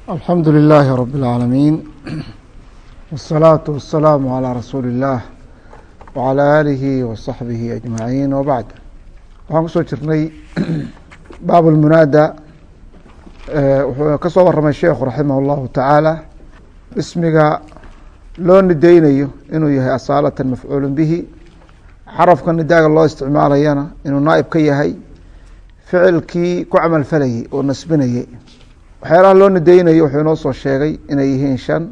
alxamdu لilaahi rab اlcaalamiin wالsalaaةu waالsalaamu عalىa rasuuli الlah wعalى aalihi waصaxbihi ajmaciin wbacd waxaan kusoo jirnay baab اlmunaada wuxuu ka soo waramay sheekhu raximah اllahu tacaala ismiga loo nideynayo inuu yahay asaalatan mafcuulu bihi xarafka nidaaga loo isticmaalayana inuu naaib ka yahay ficilkii ku camal falayey oo nasbinayey waxyaalaha loo nideynayo wuxuu inoo soo sheegay inay yihiin shan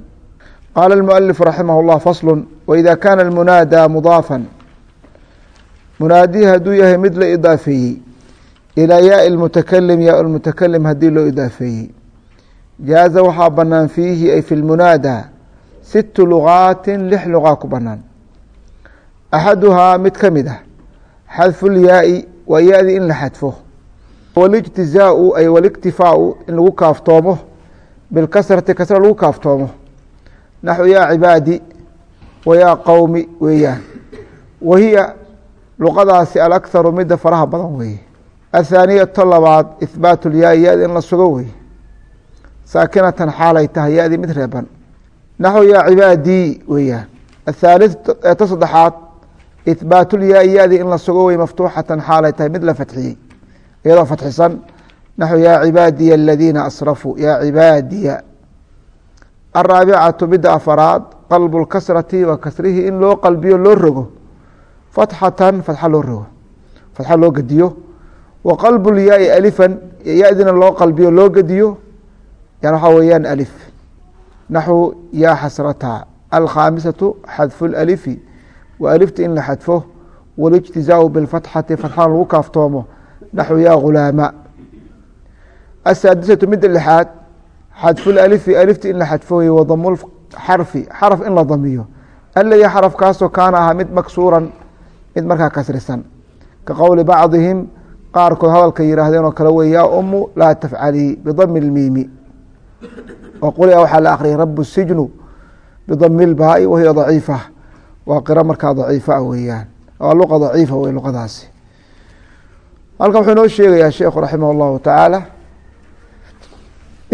qaala اlmualif raximah اllah faslu waida kaana اlmunaada mudaafan munaadihi hadduu yahay mid la idaafeeyey ilaa yaai اlmutakalim yaa lmutakalim haddii loo idaafeeyey jaaza waxaa banaan fiihi ay fi lmunaada situ lugaati lix lugaa ku banaan axaduhaa mid ka mid ah xadfu lyaai waa ya-dii in la xadfo walijtizaau ay waliktifaau in lagu kaaftoomo bilkasrati kasra lagu kaaftoomo. Naxu yaa cibaadi wa yaa qowmi weeyaan. Wahiya luqadaasi alakharu midda faraha badan weeye. Athaaniyatu labaad ihbaatu lyaai ya-di in la sugo weye saakinatan xaalay tahay ya-dii mid reeban. Naxu yaa cibaadii weeyaan. Athaalith ta saddexaad ihbaatu lyaai ya-di in la sugo weye maftuuxatan xaalay tahay mid la fatxiyey iyadoo fatxisan naxu yaa cibaadiya aladiina asrafuu yaa cibaadiya araabicatu midda afaraad qalbu lkasrati wa kasrihii in loo qalbiyo loo rogo fatxatan fatxa loo rogo fatxa loo gediyo wa qalbu lyaai alifan ya-dina loo qalbiyo loo gediyo yan waxaa weeyaan alif. Naxu yaa xasrata alkhaamisatu xadfu lalifi wa alifta in la xadfo walijtizaau bilfatxati fatxana lagu kaaftoomo naxu yaa gulaama asaadisatu midda lixaad xadfu lalifi alifta in la xadfo wey wadamu xarfi xaraf in la damiyo aladi xarafkaasoo kaana ahaa mid maksuuran mid markaa kasrisan ka qowli bacdihim qaarkood hadalka yihaahdeen oo kale wey yaa umu laa tafcalii bidami lmiimi oo qulia waxaa la akhriyay rabu sijnu bidami lbaai wahiya daciifa waa qiro markaa daciifa ah weeyaan waa luqa daciifa wey halkan wuxuu inoo sheegayaa sheekhu raximah اllahu tacaala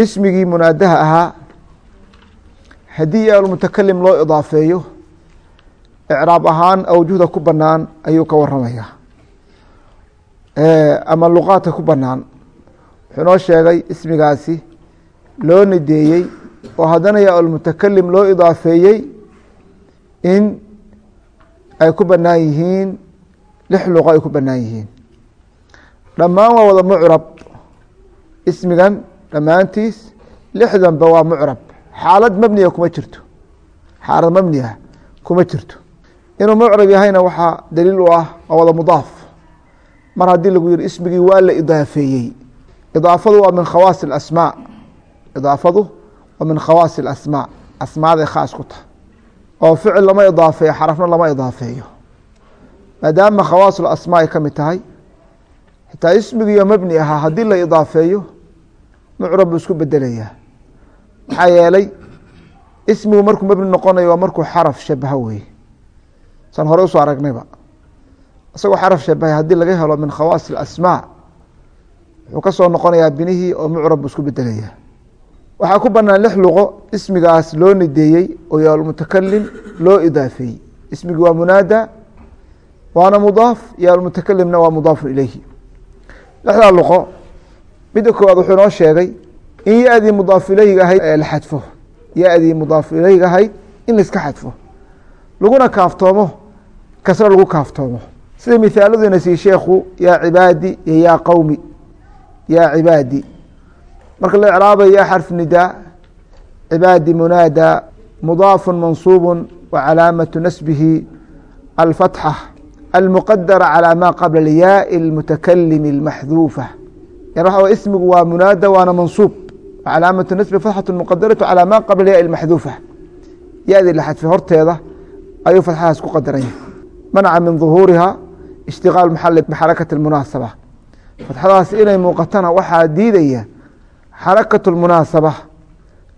ismigii munaadaha ahaa haddii almutakalim loo idaafeeyo icraab ahaan awjuhda ku banaan ayuu ka waramaya ama luqaadka ku banaan wuxuu inoo sheegay ismigaasi loo nideeyey oo haddana yaa almutakalim loo idaafeeyey in ay ku banaan yihiin lix luqo ay ku banaan yihiin dhammaan waa wada mucrab. Ismigan dhammaantiis lixdanba waa mucrab. Xaalad mabniya kuma jirto. Xaalad mabniya kuma jirto. Inuu mucrab yahayna waxaa daliil u ah waa wada mudaaf. Mar haddii lagu yihi ismigii waa la idaafeeyey. Idaafadu waa min khawaasi اasmaa idaafadu waa min khawaasi اlasmaa asmaaday khaas ku tahay. Oo ficil lama idaafeeyo xarafna lama idaafeeyo. Maadaama khawaas asmaa ay ka mid tahay xitaa ismigiiyo mabni ahaa haddii la idaafeeyo mucrab buu isku bedelayaa maxaa yeelay ismigu markuu mabni noqonayo waa markuu xaraf shabaha weye san hore u soo aragnayba. Isagoo xaraf shabahay haddii laga helo min khawaas asmaa wuxuu ka soo noqonayaa binihii oo mucrab buu isku bedelayaa waxaa ku banaan lix luqo ismigaas loo nideeyey oo yaalmutakalim loo idaafeeyey. Ismigi waa munaada waana mudaaf yaalmutakalimna waa mudaafun ileyhi lixdaa luqo. Midda koowaad wuxuu inoo sheegay in ya-dii mudaaf ileyhiga ahayd la xadfo. Ya-dii ahayd in laiska xadfo. Laguna kaaftoomo kasro lagu kaaftoomo. Sida mithaaladuna sii sheekhu yaa cibaadi iyo yaa qowmi yaa cibaadi. Marka la icraabay yaa xarf nidaa cibaadi munaada mudaafu mansuubu wa calaamatu nasbihi alfatxa almuqadara calى ma qabla alyaai اlmutakalimi اlmaxduufa yan waxa ismigu waa munaada waana mansuub calaamatu nasbi fatxatu muqadaratu calى ma qabla yaai اlmaxduufa ya-dii la xadfay horteeda ayuu fatxahaas ku qadaran yahay manaca min ظuhuuriha ishtiqaal maxali bixarakati اlmunaasaba fatxadaas inay muuqatana waxaa diidaya xarakaة اlmunaasaba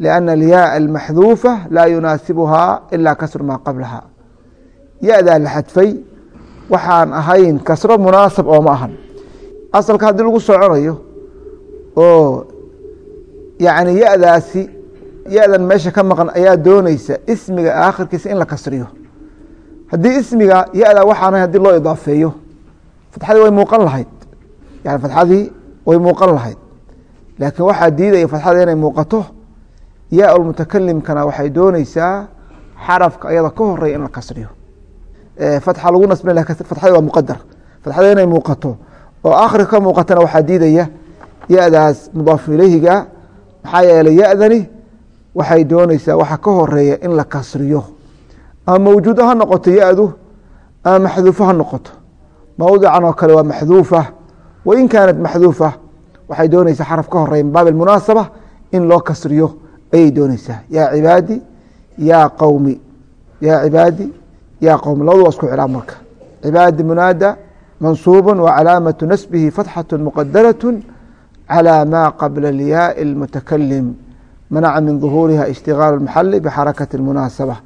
liأna alyaaa almaxduufa laa yunaasibuhaa ila kasru maa qablaha ya-daa la xadfay waxaan ahayn kasro munaasab oo ma ahan. Asalka haddii lagu soconayo oo yani ya-daasi ya-dan meesha ka maqan ayaa dooneysa ismiga aakhirkiisa in la kasriyo. Haddii ismiga ya-da waxaana haddii loo idaafeeyo fatxadii way muuqan lahayd. Yani fatxadii way muuqan lahayd. Laakiin waxaa diidaya fatxada inay muuqato ya mutakalimkana waxay dooneysaa xarafka ayada ka horeya in la kasriyo fatxa lagu nasbin fatxada waa muqadar fatxada inay muuqato. Oo akhirka ka muuqatana waxaa diidaya ya-daas mudaafu ileyhiga maxaa yeelay ya-dani waxay dooneysaa waxa ka horreeya in la kasriyo. Ama mawjuudo ha noqoto ya-du ama maxduufo ha noqoto. Mawdican oo kale waa maxduufa. Wain kaanat maxduufa waxay dooneysaa xaraf ka horeya min baab munaasaba in loo kasriyo. Ayay dooneysaa yaa cibaadi yaa qowmi yaa cibaadi yaa qowmi labadu waa isku cilaab marka cibaadi munaada mansuuba wacalaamatu nasbihi fatxaة muqadaraة calى ma qabla اlyaai اlmutakalim manaca min ظuhuuriha ishtigaal اmaxali bxarakati اmunaasaba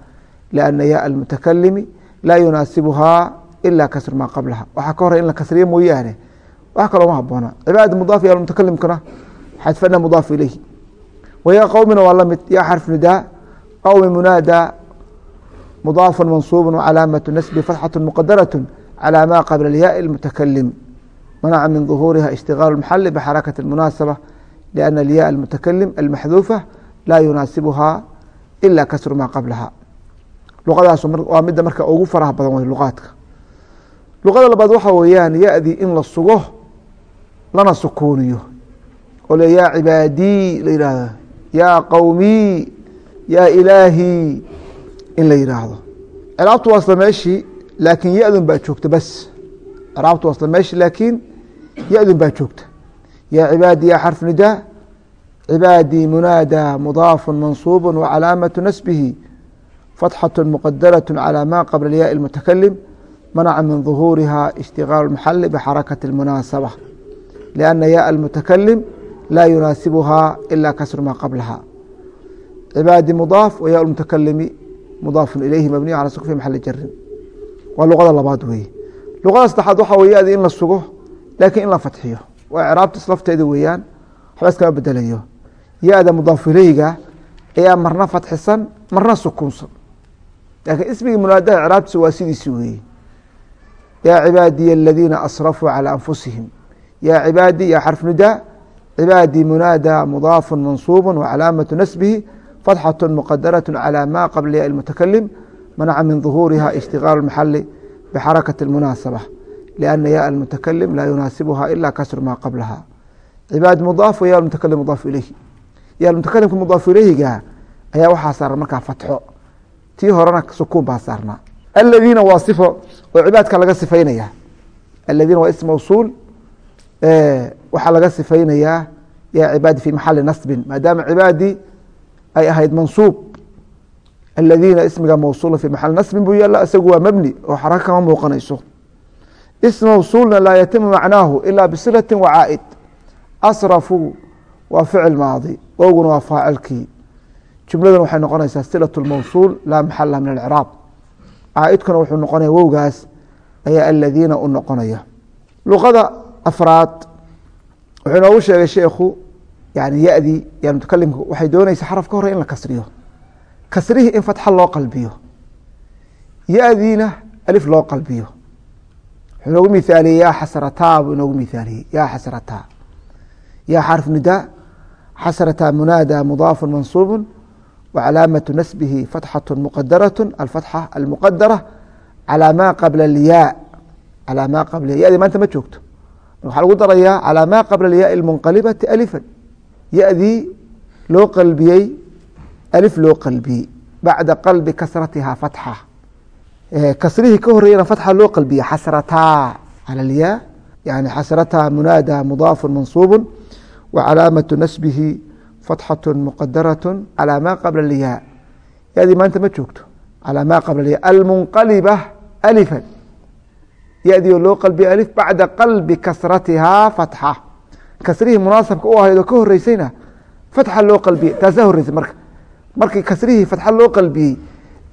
لأna yaء اlmutakalimi laa yunaasibuha ila kasr maa qablaha waxaa ka horey in la kasriyo mooyaane wax kaloo ma haboona cibaadi mudaaf ya mutakalimkana xadfana mudaaf ilayh wya qowmina waa lamid ya xarf nidaa qowmi munaada mudaafa mansuuba wcalaamatu nasbi fatxaة muqadaraة calى ma qabla اlyaai اlmutakalim manaca min ظuhuuriha ishtigaal اmaxali bxarakati اmunaasaba لأna اlyaء اlmutakalim almaxduufa laa yunaasibuha ila kasru maa qablaha luqadaas waa mida marka ugu faraha badan wey luqaadka luqada labaad waxa weeyaan ya-dii in la sugo lana sukuuniyo oo le yaa cibaadii la yihahdo yaa qowmii yaa ilaahii in la yidhaahdo ciraabtu waa isla meeshii laakiin ya-dun baa joogta bas ciraabtu waa isla meeshii laakiin ya-dun baa joogta yaa cibaadi ya xarf nidaa cibaadii munaada mudaafu mansuubu wacalaamatu nasbihi fatxaة muqadaraة calى ma qabla اlyaai اlmutakalim manaca min ظuhuuriha ishtigaal اmaxali bxarakati اmunaasaba لأna yaء اlmutakalim laa yunaasibuha ila kasru ma qablaha cibaadi mudaaf wa ya mutakalimi mudaafu ilayhi mabniy calى sukn fi maxali jarin waa luqada labaad weeye. Luqada saddexaad waxa wey yadi in la sugo laakiin in la fatxiyo. Waa craabtis lafteeda weeyaan waxba iskama bedelayo ya-da mudaafu ileyga ayaa marna fatxisan marna sukuunsan. Laakiin ismigii munaadaha craabtiisa waa sidiisi weeye. Yaa cibaadiya aladiina asrafuu calى anfusihim. Yaa cibaadi ya xarf cibaadii munaada mudaafu mansuubu wcalaamatu nasbihi fatxaة muqadaraة calى ma qabla ya mutakalim manaca min ظuhuuriha ishtigaal maxali bxarakati اmunaasaba لأna ya mutakalim laa yunaasibuha ila kasru ma qablaha cibaad mudaaf ya mutakalim mudaaf ilayhi ya mutakalimka mudaaf ilayhiga ayaa waxaa saaran markaa fatxo tii horena sukuun baa saarnaa aladiina waa sifo oo cibaadka laga sifaynaya aladiina waa ism mawsuul waxaa laga sifaynayaa ya cibaadi fi maxali nasbin maadaama cibaadii ay ahayd mansuub. Aladiina ismiga mawsuula fi maxali nasbin buu yaalla isagu waa mabni oo xaraka kama muuqanayso. Ism mawsuulna laa yatimu macnaahu ila bisilati wacaa'id asrafuu waa ficil maadi wowguna waa faacilkii. Jumladan waxay noqonaysaa silaة mawsuul laa maxala min acraab caaidkuna wuxuu noqonaya wowgaas ayaa aladiina u noqonaya. Luqada afraad wuxuu inoogu sheegay sheekhu yani yadii ya mutakalimka waxay doonaysa xaraf ka hore in la kasriyo kasrihii in fatxa loo qalbiyo yadiina alif loo qalbiyo wuxuu inoogu mithaaliyey yaa xasrataa buu inoogu mithaaliyey yaa xasrataa yaa xarf nidaa xasrataa munaada mudaafu mansuubu wcalaamaةu nasbihi fatxaة muqadaraة alfatxa almuqadara calى ma qabla اlyaa calى ma qabla yadi maanta ma joogto waxaa lagu darayaa calى ma qabla اlyaai اlmunqalibati alifan yadii loo qalbiyey alif loo qalbiyey bacda qalbi kasratiha fatxa kasrihii ka horeyana fatxa loo qalbiya xasrataa cala alyaa yani xasrataa munaada mudaafu mansuubu wa calaamatu nasbihi fatxatu muqadaratu calaa maa qabla alyaa yadii maanta ma joogto calaa maa qabla alyaa almunqaliba alifan yadii oo loo qalbiya alif bacda qalbi kasratiha fatxa kasrihii munaasabka u ahayd oo ka horeysayna fatxa loo qalbiyey. Taasaa horeysay marka. Markii kasrihii fatxa loo qalbiyey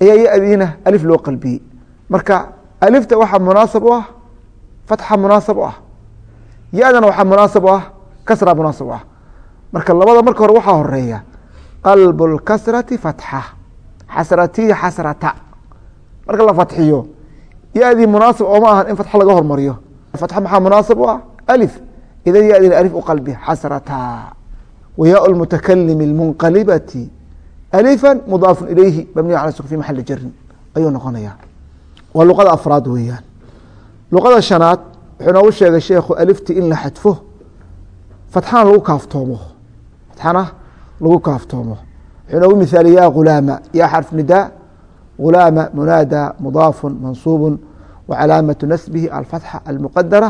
ayaa yadiina alif loo qalbiyey. Marka alifta waxaa munaasab u ah fatxa munaasab u ah. Yadana waxaa munaasab u ah kasra munaasab u ah. Marka labada marka hore waxaa horreeya qalb اlkasrati fatxa xasratihi xasrata. Marka la fatxiyo yadii munaasib ooma ahan in fatx laga hormariyo. Fatxa maxaa munaasib u ah? Alif idan yadin alif u qalbi xasrata wayaa اlmutakalim اlmunqalibati alifa mudaaf ilayhi mabniy ala suk fi maxali jarin ayuu noqonaya waa luqada afraad weeyaan luqada shanaad wuxuu noogu sheegay sheekhu alifti in la xadfo fatxana lagu kaaftoomo fatxana lagu kaaftoomo wuxuu noogu mihaaliy ya ghulaama ya xarf nidaa ghulaama munaada mudaafu mansuubu wcalaamaةu nasbihi alfatxa almuqadara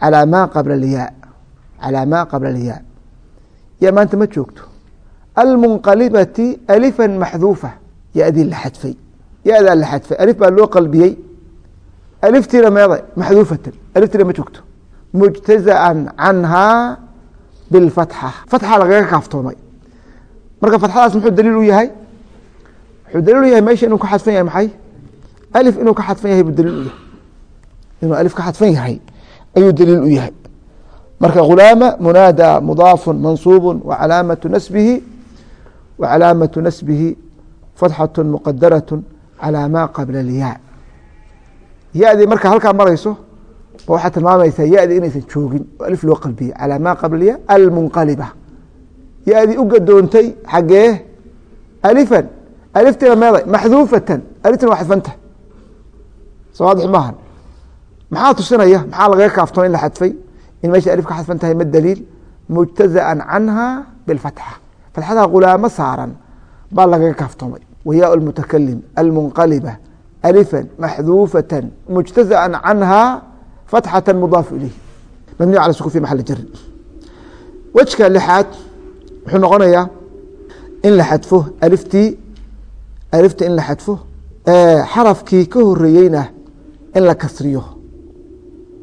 calى ma qabla اlyaa calى ma qabla اlyaa ya maanta ma joogto almunqalibati alifa maxduufa yadii la xadfay yadaa la xadfay alif baa loo qalbiyey aliftiina meeda maxduufatan aliftiina ma joogto mujtazaan canhaa bilfatxa fatxa lagaga kaaftoomay marka fatxadaas muxuu daliil u yahay wuxuu daliil u yahay meesha inuu ka xadfan yahay maxay alif inuu ka xadfan yahay buu daliil u yahay inuu alif ka xadfan yahay ayuu daliil u yahay marka ghulaama munaada mudaafu mansuubu wacalaamatu nasbihi wacalaamatu nasbihi fatxaة muqadaraة calى ma qabla اlyaa yadii marka halkaa marayso waxaa tilmaamaysaa yadii inaysan joogin oo alif loo qalbiyey calى ma qabla ya almunqaliba yadii u gadoontay xagee alifan aliftina meeday maxduufatan aliftina waa xadfanta soo waadix maahan maxaa tusinaya maxaa lagaga kaaftoon in la xadfay in meesha alif ka xasfan tahay ma daliil mujtazaan canha biاlfatxa fatxada qulaamo saaran baa lagaga kaaftoomay. Wayaa اlmutakalim almunqaliba alifa maxduufata mujtazaan canha fatxata mudaafu ilayh mabniy ala sukun fi maali jari wejka lixaad wuxuu noqonayaa in la xadfo aliftii alifta in la xadfo xarafkii ka horeeyeyna in la kasriyo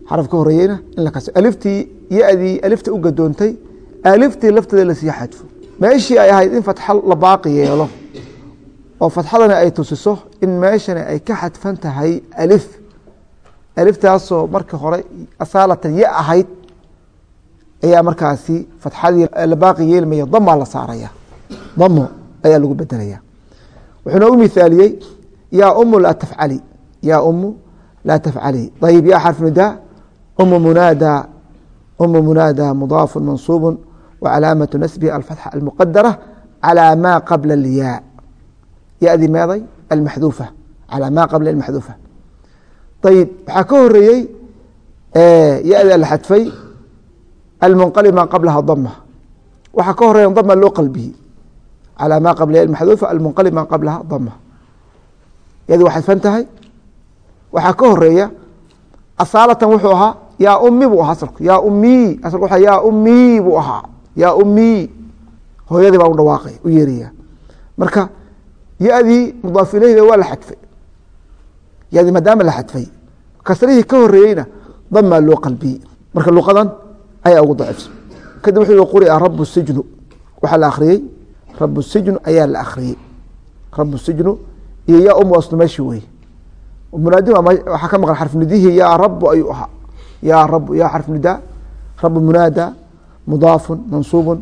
xaraf ka horeeyeyna in la kasriyo aliftii yadii alifta u gadoontay aliftii lafteeda la sii xadfo. Meeshii ay ahayd in fatxo la baaqi yeelo oo fatxadani ay tusiso in meeshani ay ka xadfan tahay alif. Aliftaasoo markii hore asaalatan ya ahayd ayaa markaasi fatxadii la baaqi yeelmaya damaa la saaraya. Damo ayaa lagu bedelaya wuxuu noogu mithaaliyey yaa umu laa tafcali yaa umu laa tafcali. Ayib ya xarf nidaa umu munaada umu munaada mudaafu mansuubu wcalaamaةu nasbihi alfatxa almuqadara calى ma qabla اlyaa yadi meeday almaxduufa calى ma qabla almaxduufa ayib waxaa ka horeeyey yada la xadfay almunqalib ma qablaha dama waxaa ka horeeya dama loo qalbiyey calى ma qabla almaxduufa almunqalib ma qablaha dama yadi waa xadfan tahay waxaa ka horeeya asaalatan wuxuu ahaa yaa umi buu ahaa asalku yaa umii asalku waa yaa umii buu ahaa. Yaa umii hooyadii baa u dhawaaqay u yeeraya marka yadii mudaaf ileyhda waa la xadfay. Yadii maadaama la xadfay. Kasrihii ka horeeyeyna damaa loo qalbiyey marka luqadan ayaa ugu daciifsan kadib wuxuu yihi quria rabu sijnu. Waxaa la akhriyey. Rabu sijnu ayaa la akhriyey. Rabu sijnu. Iyo yaa um aslu meeshi wey munaadi waxaa ka maqan xarf nidihii yaa rabu ayuu ahaa ya rabu ya xarf nida rabu munaada mudaafu mansuubu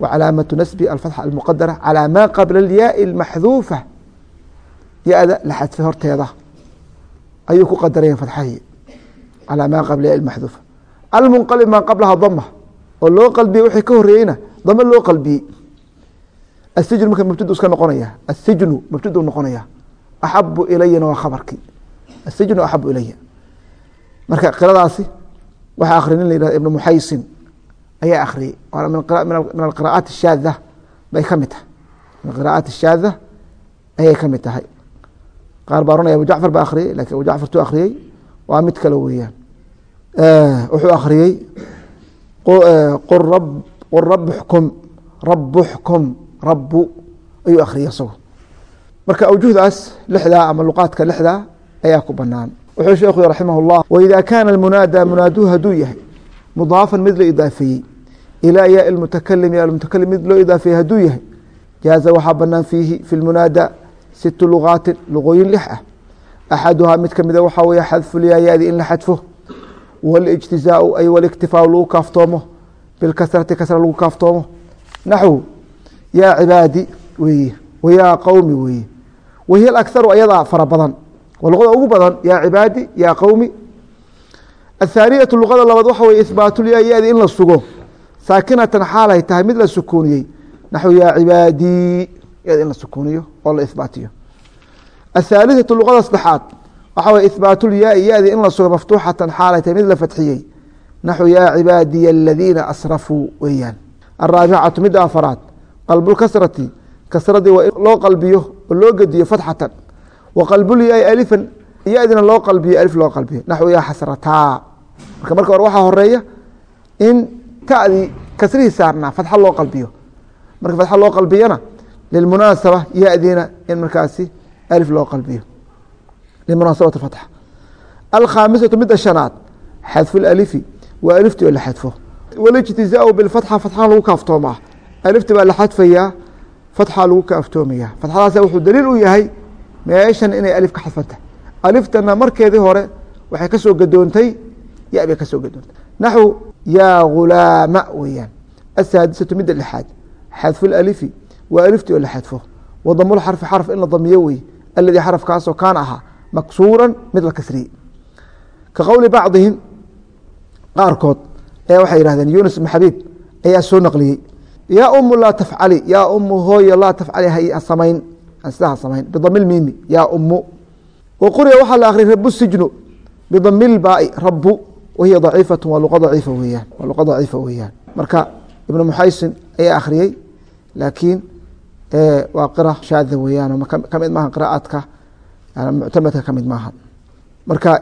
wacalaamatu nasbi alfatxa almuqadara calaa maa qabla alyaai almaxduufa ya-da la xadfay horteeda ayuu ku qadaraya fatxahii calaa maa qabla yaai maxduufa almunqalib maa qablaha dama oo loo qalbiyey wixii ka horreeyeyna dama loo qalbiyey asijnu marka mabtadu iska noqonaya asijnu mabtadu noqonaya axabu ilayana waa khabarkii asijnu axabu ilaya marka qiradaasi waxaa akrinin la yihahdo ibnu muxaysin ayaa akhriyey waana min alqira'aat shaadda bay ka mid tahay. Min alqira'aat shaadda ayay ka mid tahay. Qaar baa oranaya abu jacfar baa akhriyey lakiin abu jacfartuu akhriyey waa mid kale weeyaan. Eh, wuxuu akhriyey eh, qur rabxkum rabuxkum rabu ayuu akhriyey isagu marka awjuhdaas lixdaa ama luqaadka lixdaa ayaa ku banaan wuxuu sheekhu raximah اllah waida kaana munaada munaaduu haduu yahay mudaafan mid la idaafeeyey ilaa yaa mutakalim ya mutakalim mid loo idaafeeyey haduu yahay jaaza waxaa banaan fiihi fi lmunaada situ lugaatin luqooyin lix ah. Axaduhaa mid kamida waxaa weeye xadfulyaayadi in la xadfo walijtizaau ay waliktifaau lagu kaaftoomo bilkasrati kasra lagu kaaftoomo. Naxw yaa cibaadi weeye wayaa qowmi weeye wahiy akharu ayadaa fara badan luqada ugu badan yaa cibaadi yaa qowmi athaaniyatu luqada labaad waxa weye ihbaatulyaa yadi in la sugo. Saakinatan xaalay tahay mid la sukuuniyey. Naxw yaa cibaadii yadi in la sukuuniyo oo la ihbaatiyo athaalithatu luqada saddexaad waxa weye ihbaatulyaai yadi in la sugo maftuuxatan xaalay tahay mid la fadxiyey. Naxw yaa cibaadiya aladiina asrafuu weeyaan. Araabicatu midda afaraad. Qalbulkasrati kasradii waa in loo qalbiyo oo loo gediyo fatxatan wa qalbulyaai alifan yadina loo qalbiyo alif loo qalbiyo naxw yaa xasrataa marka marka hore waxaa horreeya in tadii kasrihii saarnaa fatxa loo qalbiyo marka fatxa loo qalbiyana lilmunaasaba yadiina in markaasi alif loo qalbiyo limunaasabati fatxa alkhaamisatu midda shanaad xadfu lalifi waa alifti oo la xadfo walijtizaau bilfatxa fatxan lagu kaaftoomaa alifti baa la xadfayaa fatxa lagu kaaftoomaya fatxadaas wuxuu daliil u yahay meeshan inay alif ka xadfantah aliftana markeedii hore waxay ka soo gadoontay ya bay ka soo gadoontay. Naxw yaa gulaama weeyaan. Asaadisatu midda lixaad. Xadfu lalifi waa alifti oo la xadfo. Wadamulxarfi xarf in la damiyo wey aladii xarafkaasoo kaan ahaa maksuuran mid la kasriyey ka qowli bacdihim qaarkood ayaa waxay yihahdeen yunus ibn xabiib ayaa soo naqliyey. Yaa umu laa tafcali yaa umu hooyo laa tafcali ha samayn sidaa samayn. Bidami lmiimi yaa umu wa quriya waxaa la akhriyay rabu sijnu. Bidami rabu wahiya daciifatu waa luqa daciifa weyaan waa luqa daciifa weeyaan. Marka ibnu muxaysin ayaa akhriyey laakiin waa qira shaada weeyaan ka mid maaha qiraaadka muctamadka ka mid maaha marka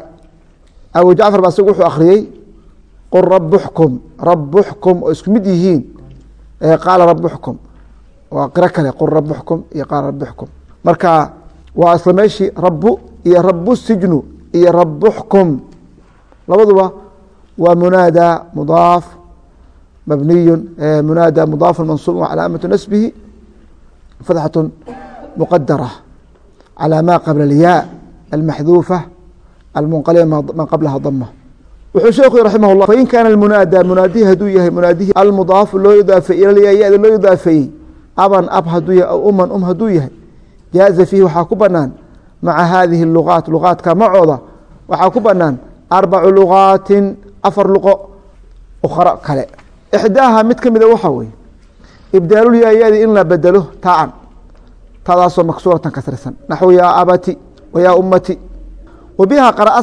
abu jacfar ba isagu wuxuu akhriyey qul rabuxkum rabuxkum oo isku mid yihiin qaala rabuxkum waa qiro kale qul rabuxkum iyo qaala rabuxkum marka waa isla meeshii rabu iyo rabu sijnu iyo rabuxkum labaduba waa munaada mudaaf mabniyu munaada mudaaf mansuub calaamatu nasbihi fatxaة muqadara calى ma qabla اlyaa almaxduufa almunqaliba man qablaha dama wuxuu sheekhu raximah اllah fain kaana munaada munaadihi haduu yahay munaadihi almudaafu loo idaafeey ilya yada loo idaafeeyey aban ab uman um haduu yahay jaaza fiihi waxaa ku banaan maca hadihi luqaat luqaadka macooda waxaa ku banaan arbacu luqaatin afar luqo ukhra kale ixdaaha mid kamida waxaa weye ibdaalulyaayadi in la bedelo taacan taadaasoo maksuuratan kasrisan naxw yaa abati wa ummati wa biha qara'a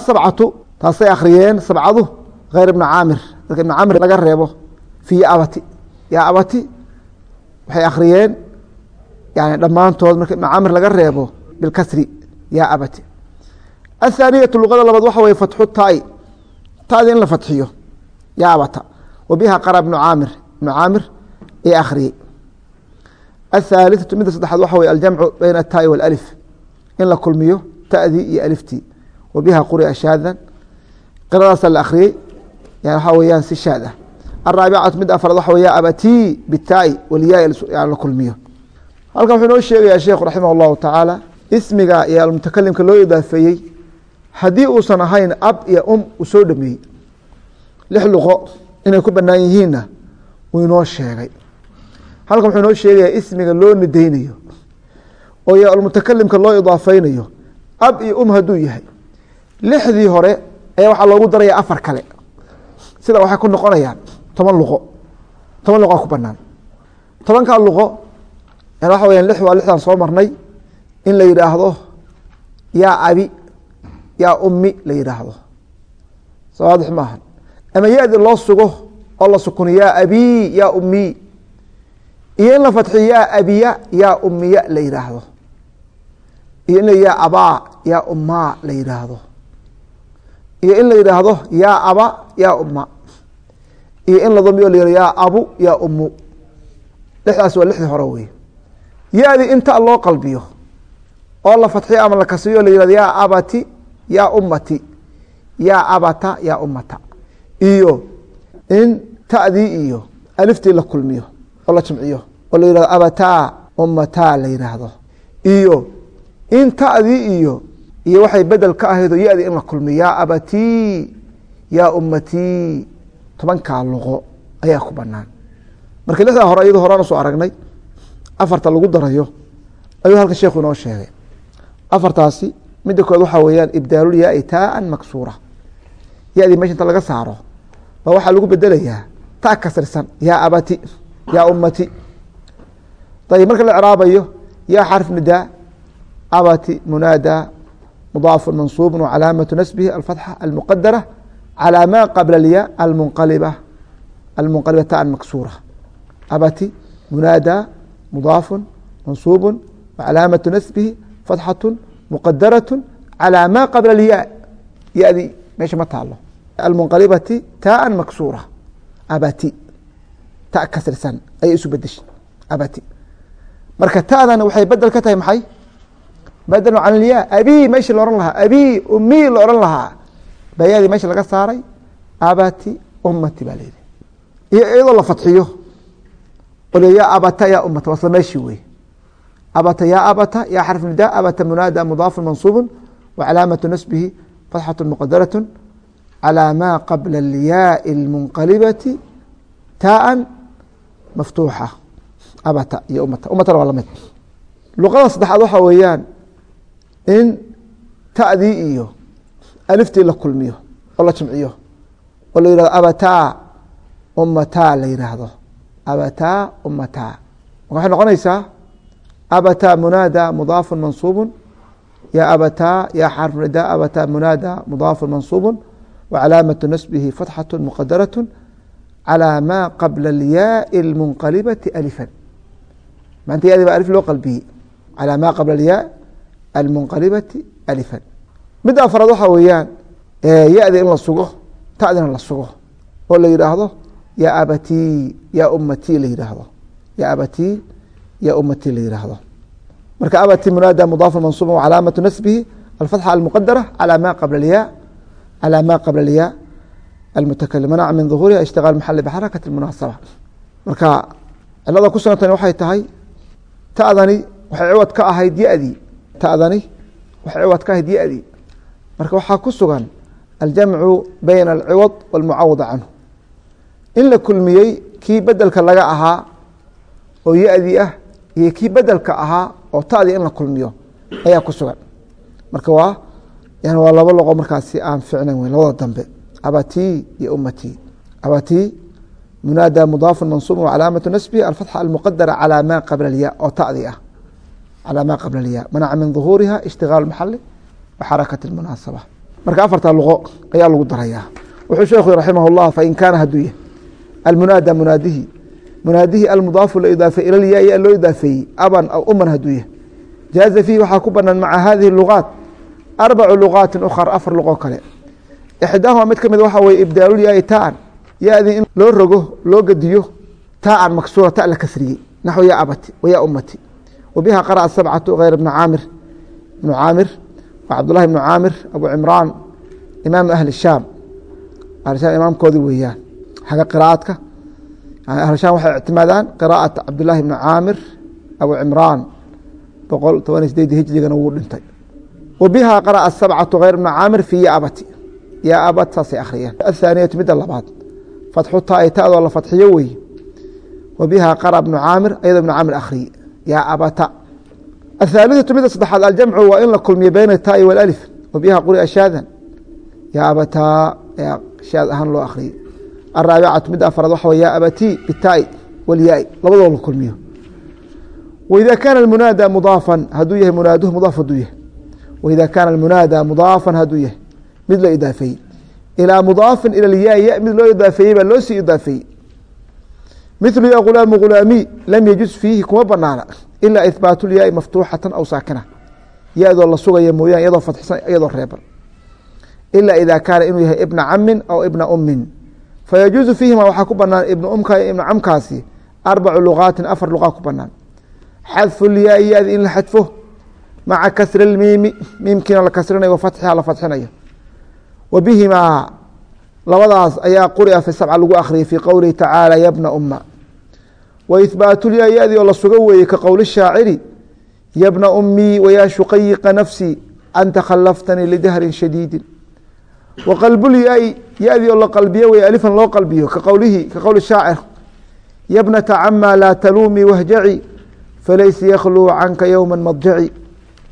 taasay akhriyeen sabcadu hayr ibna caamir dadka ibna caamir laga reebo fii abati yaa abati waxay akhriyeen yani dhammaantood marka macamir laga reebo bilkasri yaa abati. Athaaniyatu luqada labaad waxa weye fatxu tai. Ta'da in la fatxiyo yaa abata. Wa qara ibnu caamir. Ibnu caamir ee akhriyey. Athaalithatu midda saddexaad waxa weye aljamcu bayna ataai waalif in la kulmiyo ta'dii iyo aliftii wa biha quri'a qiradaasaa la akhriyey yani waxaa weeyaan si shaad ah araabicatu mid afraad waxa weya abatii bitaai walyaa la kulmiyo halkan wuxuu inoo sheegayaa sheekhu raximah اllahu tacaala ismiga iyo almutakalimka loo idaafeeyey haddii uusan ahayn ab iyo um uu soo dhameeyey lix luqo inay ku banaan yihiinna uu inoo sheegay halkan wuxuu inoo sheegayaa ismiga loo nideynayo oo y almutakalimka loo idaafeynayo ab iyo um hadduu yahay lixdii hore ayaa waxaa loogu daraya afar kale sida waxay ku noqonayaan toban luqo. Toban luqaa ku banaan. Tobankaa luqo waxa weya lix waa lixdan soo marnay in la yidhaahdo yaa abi yaa ummi la yidhaahdo. Sawaadix maaha ama ya-di loo sugo oo la sukuni yaa abi yaa ummi. Iyo in la fadxiyo yaa abiya yaa umiya la yidhaahdo. Iyo in la yaa abaa yaa ummaa la yidhaahdo. Iyo in la yidhaahdo yaa aba yaa umma iyo in la damiyo la yaa abu yaa ummu. Lixdaas waa lixdii hore wey ya-di inta loo qalbiyo oo la fadxiyo ama la kasriyo la yihahdo yaa abati yaa ummati. Yaa abata yaa ummata. Iyo in ta'dii iyo aliftii la kulmiyo oo la jimciyo oo la yihahdo abataa ummataa la yidhaahdo. Iyo in ta'dii iyo iyo waxay bedel ka ahayd oo ya-dii in la kulmiyo yaa abatii yaa ummatii tobankaa luqo ayaa ku banaan. Marka lixdaa hore iyado horaan u soo aragnay afarta lagu darayo ayuu halkan sheekhu inoo sheegay. Afartaasi midda kood waxaa weeyaan ibdaalul yaai taaan maksuura. Yadii meesha inta laga saaro ba waxaa lagu bedelayaa ta kasrisan yaa abati yaa ummati. Ayb marka la craabayo yaa xarf nidaa abati munaada mudaafu mansuub wcalaamatu nasbihi alfatxa almuqadara calى ma qabla اlya almunqaliba almunqaliba taan maksuura abati munaada mudaafu mansuub wcalaamatu nasbihi fatxatu muqadaraة calى ma qabla اlya yadi meesha ma taalo almunqalibati taan maksuura abati ta kasrisan ayay isu bedeshay abati marka tadan waxay bedel ka tahay maxay bedel can ilya abi meeshii la ohan lahaa abi umi la ohan lahaa bayadii meesha laga saaray abati umati baa layidhi iyo iyadoo la fadxiyo oo abata ya umata waa sameeshii wey abata ya abata ya xarf nida abata munaada mudaafu mansuubu wacalaamatu nasbihi fatxatu muqadaratu calى ma qabla alyaai اlmunqalibati taan maftuuxa. Abata iyo umata umatana waa la mid luqada saddexaad waxaa weeyaan in ta'dii iyo aliftii la kulmiyo oo la jimciyo oo la yihahdo abataa umataa la yihaahdo abataa umataa waxay noqonaysaa abataa munaada mudaafu mansuubu ya abataa ya xarf nida abataa munaada mudaafu mansuubu wacalaamatu nasbihi fatxatu muqadaraة calى ma qabla اlyaai اlmunqalibati alifan maanta yadi ba alif loo qalbiyey calى ma qabla اlyaa almunqalibati alifan midda afraad waxaa weeyaan ya-da in la sugo tadina la sugo oo la yidhaahdo ya abatii ya umatii la yidhaahdo ya abatii ya umatii la yidhaahdo marka abatii munaada mudaafa mansuuba wacalaamatu nasbihi alfatxa almuqadara calaa ma qabla lya calaa ma qabla lya almutakalim manaca min duhuuriha ishtigaal maxali bxarakat munasaba marka cilada ku sugnatani waxay tahay tadani waxay ciwad ka ahayd yadii tadani waxay ciwad ka ahayd ya-dii marka waxaa ku sugan aljamcu bayna alciwad walmucawada canhu. In la kulmiyey kii bedelka laga ahaa oo ya-di ah iyo kii bedelka ahaa oo tadi in la kulmiyo ayaa ku sugan. Marka waa yani waa laba loqo markaasi aan ficnan weyn. Labada dambe abatii iyo umatii abatii munaada mudaafu mansuub calaamatu nasbi alfatxa almuqadara calaa maa qabla alya oo tadi ah. Calaa maa qabla alya manaca min duhuuriha ishtigaal maxali waxarakati اmunaasaba marka afarta luqo ayaa lagu darayaa wuxuu sheekhu raximah اllah fain kaana haduu yahy almunaada munaadihi munaadihi almudaafu la idaafey ila lyaa loo idaafeeyey aban aw uman haduu yahy jaaza fiihi waxaa ku banaan maca hadihi luqaat arbacu luqaati ukar afar luqo kale ixdaahuma mid ka mid waxa weye ibdaalulyaai taan yadii in loo rogo loo gediyo taaan maksuura ta la kasriyey naxw ya abati umati wa biha qara'a sabcatu hayr ibna caamir ibnu caamir wa cabdullahi ibnu caamir abu cimraan imaamu ahli shaam ahlishaam imaamkoodii weeyaan. Xagga qiraaadka ahli shaam waxay ictimaadaan qiraa'at cabdullahi ibni caamir abu cimraan boqol toban iyo sideedii hijrigana wuu dhintay. Wa biha qara'a sabcatu hayr ibna caamir fi ya abati ya abat saasay akhriyeen. Athaaniyatu midda labaad. Fatxu taai tadoo la fadxiyo wey wa biha qara bnu caamir ayadoo ibnu caamir akhriye yaa abata athaalithatu midda saddexaad aljamcu waa in la kulmiyo bayna taai walalif wa biha quria shaadan yaa abataa yaa shaad ahaan loo akhriyey araabicatu midda afraad waxa wey ya abatii bitaai walyaai labadoo la kulmiyo waida kaana almunaada mudaafan haduu yahay munaaduhu mudaaf haduu yahay waida kaana almunaada mudaafan haduu yahay mid la idaafeeyey ilىa mudaafin ilى lyaa ya mid loo idaafeeyey baa loo sii idaafeeyey miثlu ya gulaamu gulaami lam yajuz fiihi kuma banaana ilaa ihbaat lyaai maftuuxata aw saakina. Yadoo la sugaya mooyaan iyadoo fadxisan iyadoo reeban. Ila ida kaana inuu yahay ibna camin aw ibna umin fayajuuzu fiihima waxaa ku banaan ibna umka iyo ibna camkaasi arbacu luqaatin afar luqaa ku banaan xadfu lyaai yadi in la xadfo maca kasri اlmiimi miimkiina la kasrinayo wa fatxiha la fadxinayo wa bihimaa labadaas ayaa quri'a fi sabca lagu akhriyay fii qowlihi tacaala yabna uma ihbaatulyaa yadii oo la sugo weeyey ka qowli shaaciri yabna umii wayaa shuqayiqa nafsii anta khalaftanii lidahrin shadiidin. Wa qalbulyaai yadii oo la qalbiyo wey alifan loo qalbiyo ka qowlihi ka qowli shaacir. Yabnata cama laa taluumii wahjaci falaysa yakhluu canka yowma madjaci.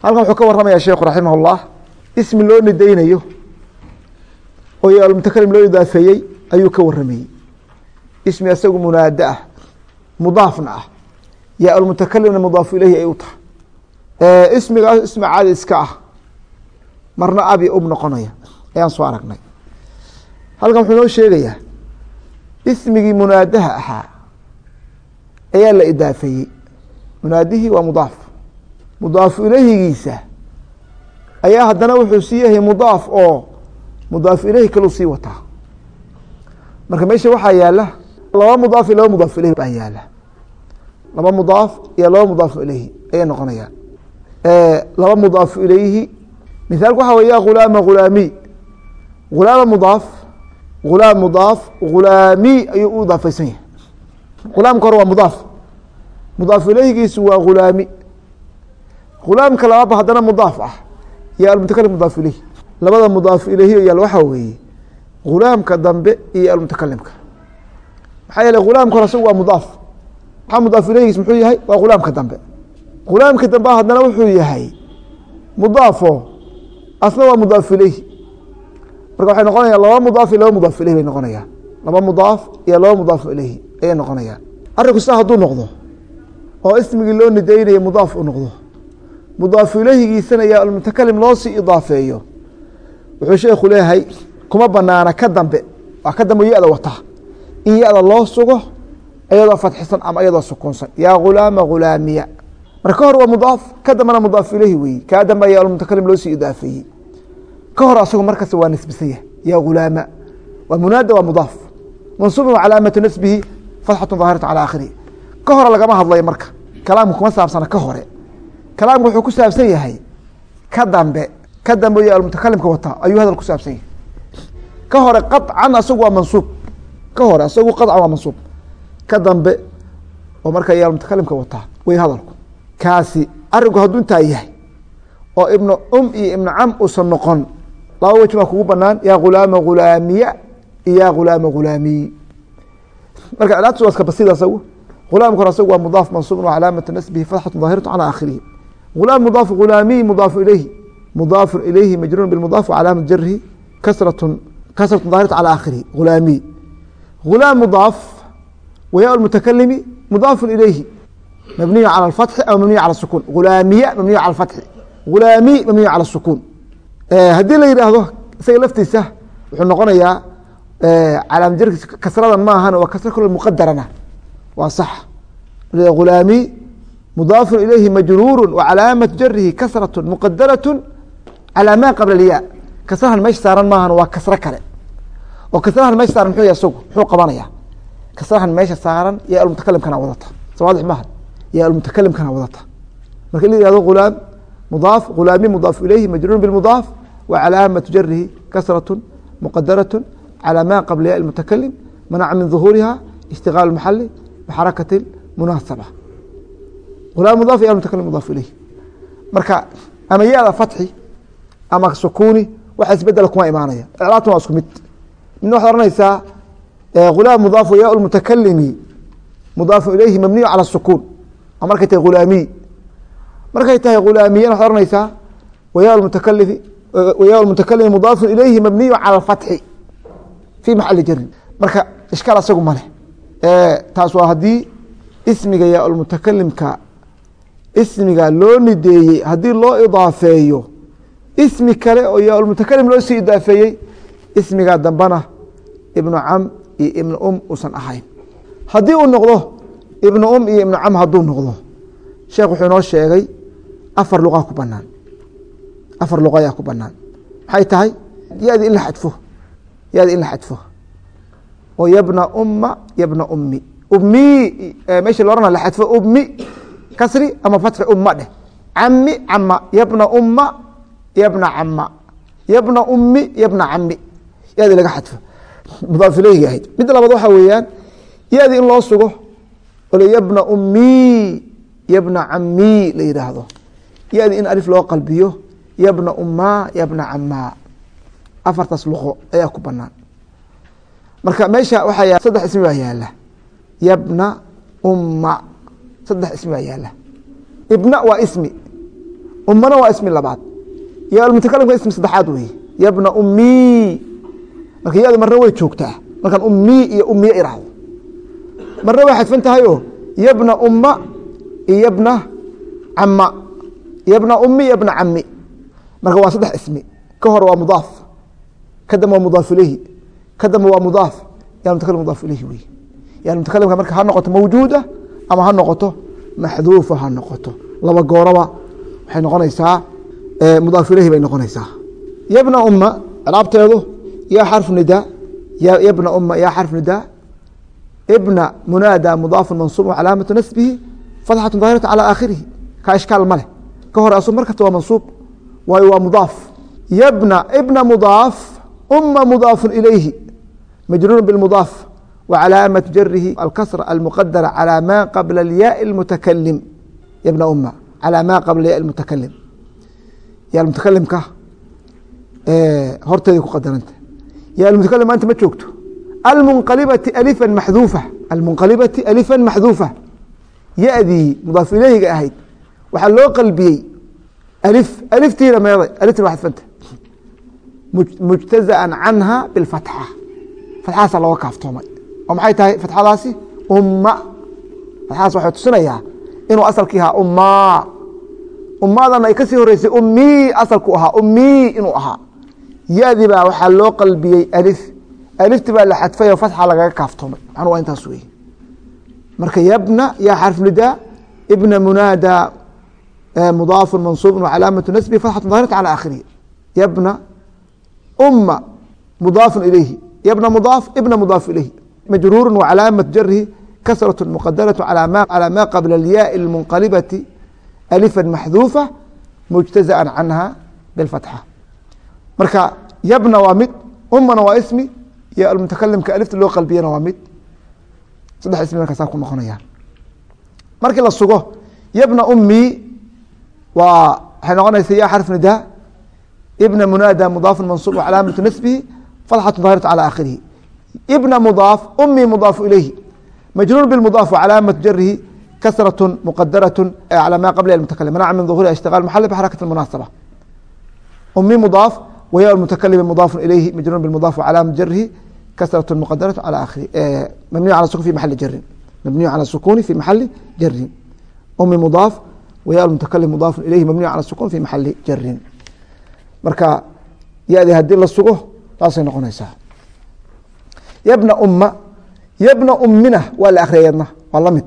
Halkan wuxuu ka waramaya sheekhu raximah ismi loo nidaynayo oo yaalmutakalim loo idaafeeyey ayuu ka waramayey ismi isagu munaado ah mudaafna ah. Yaa almutakalimna mudaafu ileyhi ay u tahay ismigaas ismi caadi iska ah. Marna abi um noqonaya. Ayaan soo aragnay. Halkan wuxuu noo sheegayaa ismigii munaadaha ahaa ayaa la idaafeeyey munaadihii waa mudaaf. Mudaafu ileyhigiisa ayaa haddana wuxuu sii yahay mudaaf oo mudaaf ileyhi kaluu sii wataa. Marka meesha waxaa yaalla laba mudaaf iyo laba mudaaf ileyhi baa yaalla. Laba mudaaf iyo laba mudaafu ileyhi ayay noqonayaan. Laba mudaafu ileyhi mithaalku waxa wey ya ghulaama ghulaami. Ghulaama mudaaf ghulaam mudaaf ghulaami ayuu u idaafeysan yahay. Ghulaamka hore waa mudaaf. Mudaaf ileyhigiisu waa ghulaami. Ghulaamka labaadba haddana mudaaf ah. Iyo almutakalim mudaaf ileyhi labada mudaaf ileyhi yaal waxaa weeye ghulaamka dambe iyo almutakalimka maxaa yeele ghulaamka hore isagu waa mudaaf. Maxaa mudaaf ileyhigiis muxuu yahay? Waa ghulaamka dambe. Ghulaamka dambe haddana wuxuu yahay mudaafo. Asna waa mudaaf ileyhi marka waxay noqonayaan laba mudaaf iyo laba mudaaf ileyhi bay noqonayaan. Laba mudaaf iyo laba mudaaf ileyhi ayay noqonayaan. Arrinku sidaa hadduu noqdo oo ismigii loo nidaynaya mudaaf u noqdo mudaafu ileyhigiisana yaa almutakalim loo sii idaafeeyo. Wuxuu sheekhu leeyahay kuma banaana ka dambe. Waa ka dambe ya-da wata ya-da loo sugo iyadoo fatxisan ama iyadoo sukuunsan yaa ghulaama ghulaamiya marka ka hor waa mudaaf ka dambena mudaaf ileyhi weeye kaa dambe ayaa almutakalim loo sii idaafeeyey ka hor asagu markasta waa nisbisan yahay. Yaa ghulaama waa munaada waa mudaaf. Mansuubin wa calaamatu nasbihi fatxatu daahiratu calى aakhirihi ka hore lagama hadlayo marka. Kalaamku kuma saabsana ka hore. Kalaamku wuxuu ku saabsan yahay ka dambe ka dambe iyo almutakalimka wata ayuu hadal ku saabsan yahay. Ka hore qaطcan asagu waa mansuub ka hore isagu qadca waa mansuub. Ka dambe oo marka yaal mutakalimka wataa wey hadalku. Kaasi arinku hadduu intaa yahay oo ibnu um iyo ibnu cam uusan noqon laba wej baa kugu banaan yaa ghulaama ghulaamiya iyo yaa ghulaama ghulaamiy marka cilaadtu waa iska basida isagu ghulaamka hore isagu waa mudaaf mansuubun wa nasbihi fatxatu daahiratu calaa aakhirihi. Ghulaam mudaaf ghulaamiy mudaafu ilayhi. Mudaafu ilayhi majruun bilmudaaf wa jarihi kasratu kasratu daahiratu calaa aakhirihi ghulaamiy غulaam mudaaf waya mutakalimi mudaafu ilayhi mabniyu calى اfatxi aw mabniyu calى الsukuun ghulaamiya mabniyu calى اfatxi ghulaami mabniyu calى الsukuun haddii la yidhaahdo isaga laftiisa wuxuu noqonayaa calaama jarkiis kasradan ma ahan waa kasra kalo muqadarana waa sax ghulaami mudaafu ilayhi majruuru wacalaamaة jarihi kasraة muqadaraة calى ma qabla اlya kasrahan meesha saaran maahan waa kasro kale oo kasrahan meesha saaran muxuu yahay sugu muxuu qabanayaa kasrahan meesha saaran yaa almutakalimkana wadata. So waadix yaa almutakalimkana wadata. Marka la yihahdo ghulaam mudaaf ghulaami mudaaf ilayhi majruurun bilmudaaf wa calaamatu jarihi kasratu muqadaratun calaa ma qabla ya almutakalim manaca min duhuuriha ishtigaal maxali bixarakati munaasaba. Ulaam mudaaf ya almutakalim mudaaf ilayhi. Marka ama yaada fatxi ama sukuuni waxa isbedela kuma imaanaya. Iclaabtuna waa isku mid midna waxad ohanaysaa ghulaam mudaaf ya mutakalimi mudaafu ilayhi mabniyu calى sukuun. Oo markay tahay ghulaamiy markay tahay ghulaamiyan waxad ohanaysaa waya mutakalimi waya mutakalimi mudaafu ilayhi mabniyu calى fatxi fi maxali jarin marka ishkaal asagu maleh taas waa haddii ismiga ya almutakalimka ismiga loo nideeyey haddii loo idaafeeyo ismi kale oo ya almutakalim loo sii idaafeeyey ismiga dambena ibnu cam iyo ibnu um uusan ahayn. Haddii uu noqdo ibnu um iyo ibnu cam hadduu noqdo sheekh wuxuu inoo sheegay afar luqa ku banaan afar luqa ayaa ku banaan maxay tahay? Yadi in la xadfo. Yadi in la xadfo. Oo yabna uma yabna umi umi meesha lo ohan la xadfo umi kasri ama fatxi uma dheh. Cami cama yabna uma yabna cama yabna umi yabna cami yadi laga xadfo mudaaf ileyhi ahayd midda labaad waxaa weeyaan yadi in loo sugo oo yabna umi yabna cami la yidhaahdo. Yadi in alif loo qalbiyo yabna uma yabna cama afartaas luqo ayaa ku banaan marka meesha waxaa saddex ismi baa yaalla yabna umma saddex ismi baa yaalla ibna waa ismi ummana waa ismi labaad. Yo almutakalimka ismi saddexaad weeye. Yabna ummii marka yadu marna way joogtaa. Markaan ummii iyo ummiye iraahdo marna way xadfan tahay oo yabna umma iyo yabna cama yabna ummi yabna cami marka waa saddex ismi. Ka hore waa mudaaf. Ka dambe waa mudaaf ilayhi. Ka dambe waa mudaaf. Ya mutakalim mudaaf ilayhi wey. Yani mutakalimka marka ha noqoto mawjuuda ama ha noqoto maxduufa ha noqoto. Laba gooraba waxay noqonaysaa mudaaf ilayhi bay noqonaysaa. Yabna umma craabteedu yaa xarf nida yabna umma yaa xarf nida ibna munaada mudaafu mansuub calaamatu nasbihi fatxatu daahiratu calى aakhirihi ka ishkaal ma leh ka hore asu mar kasta waa mansuub waayo waa mudaaf yabna ibna mudaaf uma mudaafu ilayhi majruur bاmudaaf wcalaamaة jarihi alkasra almuqadara calى ma qabla اlyaء اlmutakalim yabna uma calى ma qabla ya mutakalim ya mutakalimka horteeda ku qadaranta ya mutakalim maanta ma joogto almunqalibati alifan maxduufa almunqalibati alifan maxduufa yadii mudaaf ileyhiga ahayd waxaa loo qalbiyey alif aliftiina meeday aliftina waa xadfanta mujtazaan canha biاlfatxa fatxaasa looga kaaftoomay oo maxay tahay fatxadaasi umma fatxadaas waxay tusinayaa inuu asalkii ahaa ummaa ummaadana ay ka sii horeysay ummii asalku ahaa ummii inuu ahaa yadi baa waxaa loo qalbiyey alif. Alifti baa la xadfay oo fatxa lagaga kaaftoomay macnuu waa intaas wey marka yabna yaa xarfnidaa ibna munaadaa mudaafu mansuubun wacalaamatu nasbi fatxatu daahirata cala aakhirihi. Yabna uma mudaafu ilayhi. Yabna mudaaf ibna mudaaf ilayhi. Majruuru wacalaamatu jarihi kasratu muqadaratu calaa ma qabla alyaai اlmunqalibati alifan maxduufa mujtazaan canha biاlfatxa marka yabna waa mid umana waa ismi iyo almutakalimka alifta loo qalbiyana waa mid saddex ismi markaasaa ku noqonayaan markii la sugo yabna ummii waa waxay noqonaysa ya xarf nidaa ibna munaada mudaafu mansuub calaamatu nasbihi fatxatu daahiratu calى aakhirihi ibna mudaaf ummii mudaafu ilayhi majruur bimudaaf wcalaamatu jarihi kasraة muqadaraة calى ma qabla mutakalim manaca min ظuhuri ishtiqal maxali bxarakat munaasaba ummii mudaaf wya mutakalimi mudaafu ilayhi majruun bmudaaf calaam jarhi kasrat mqadaraة mabniy al sukun fi maali jarin mabniyu al sukuni fi maxali jarin umi mudaaf waya mutakalim mudaaf ilayhi mabniyu al sukun fi maxali jarin marka yadi haddii la sugo taasay noqonaysaa yabna umma yabna ummina waa la akriya yadna waa la mid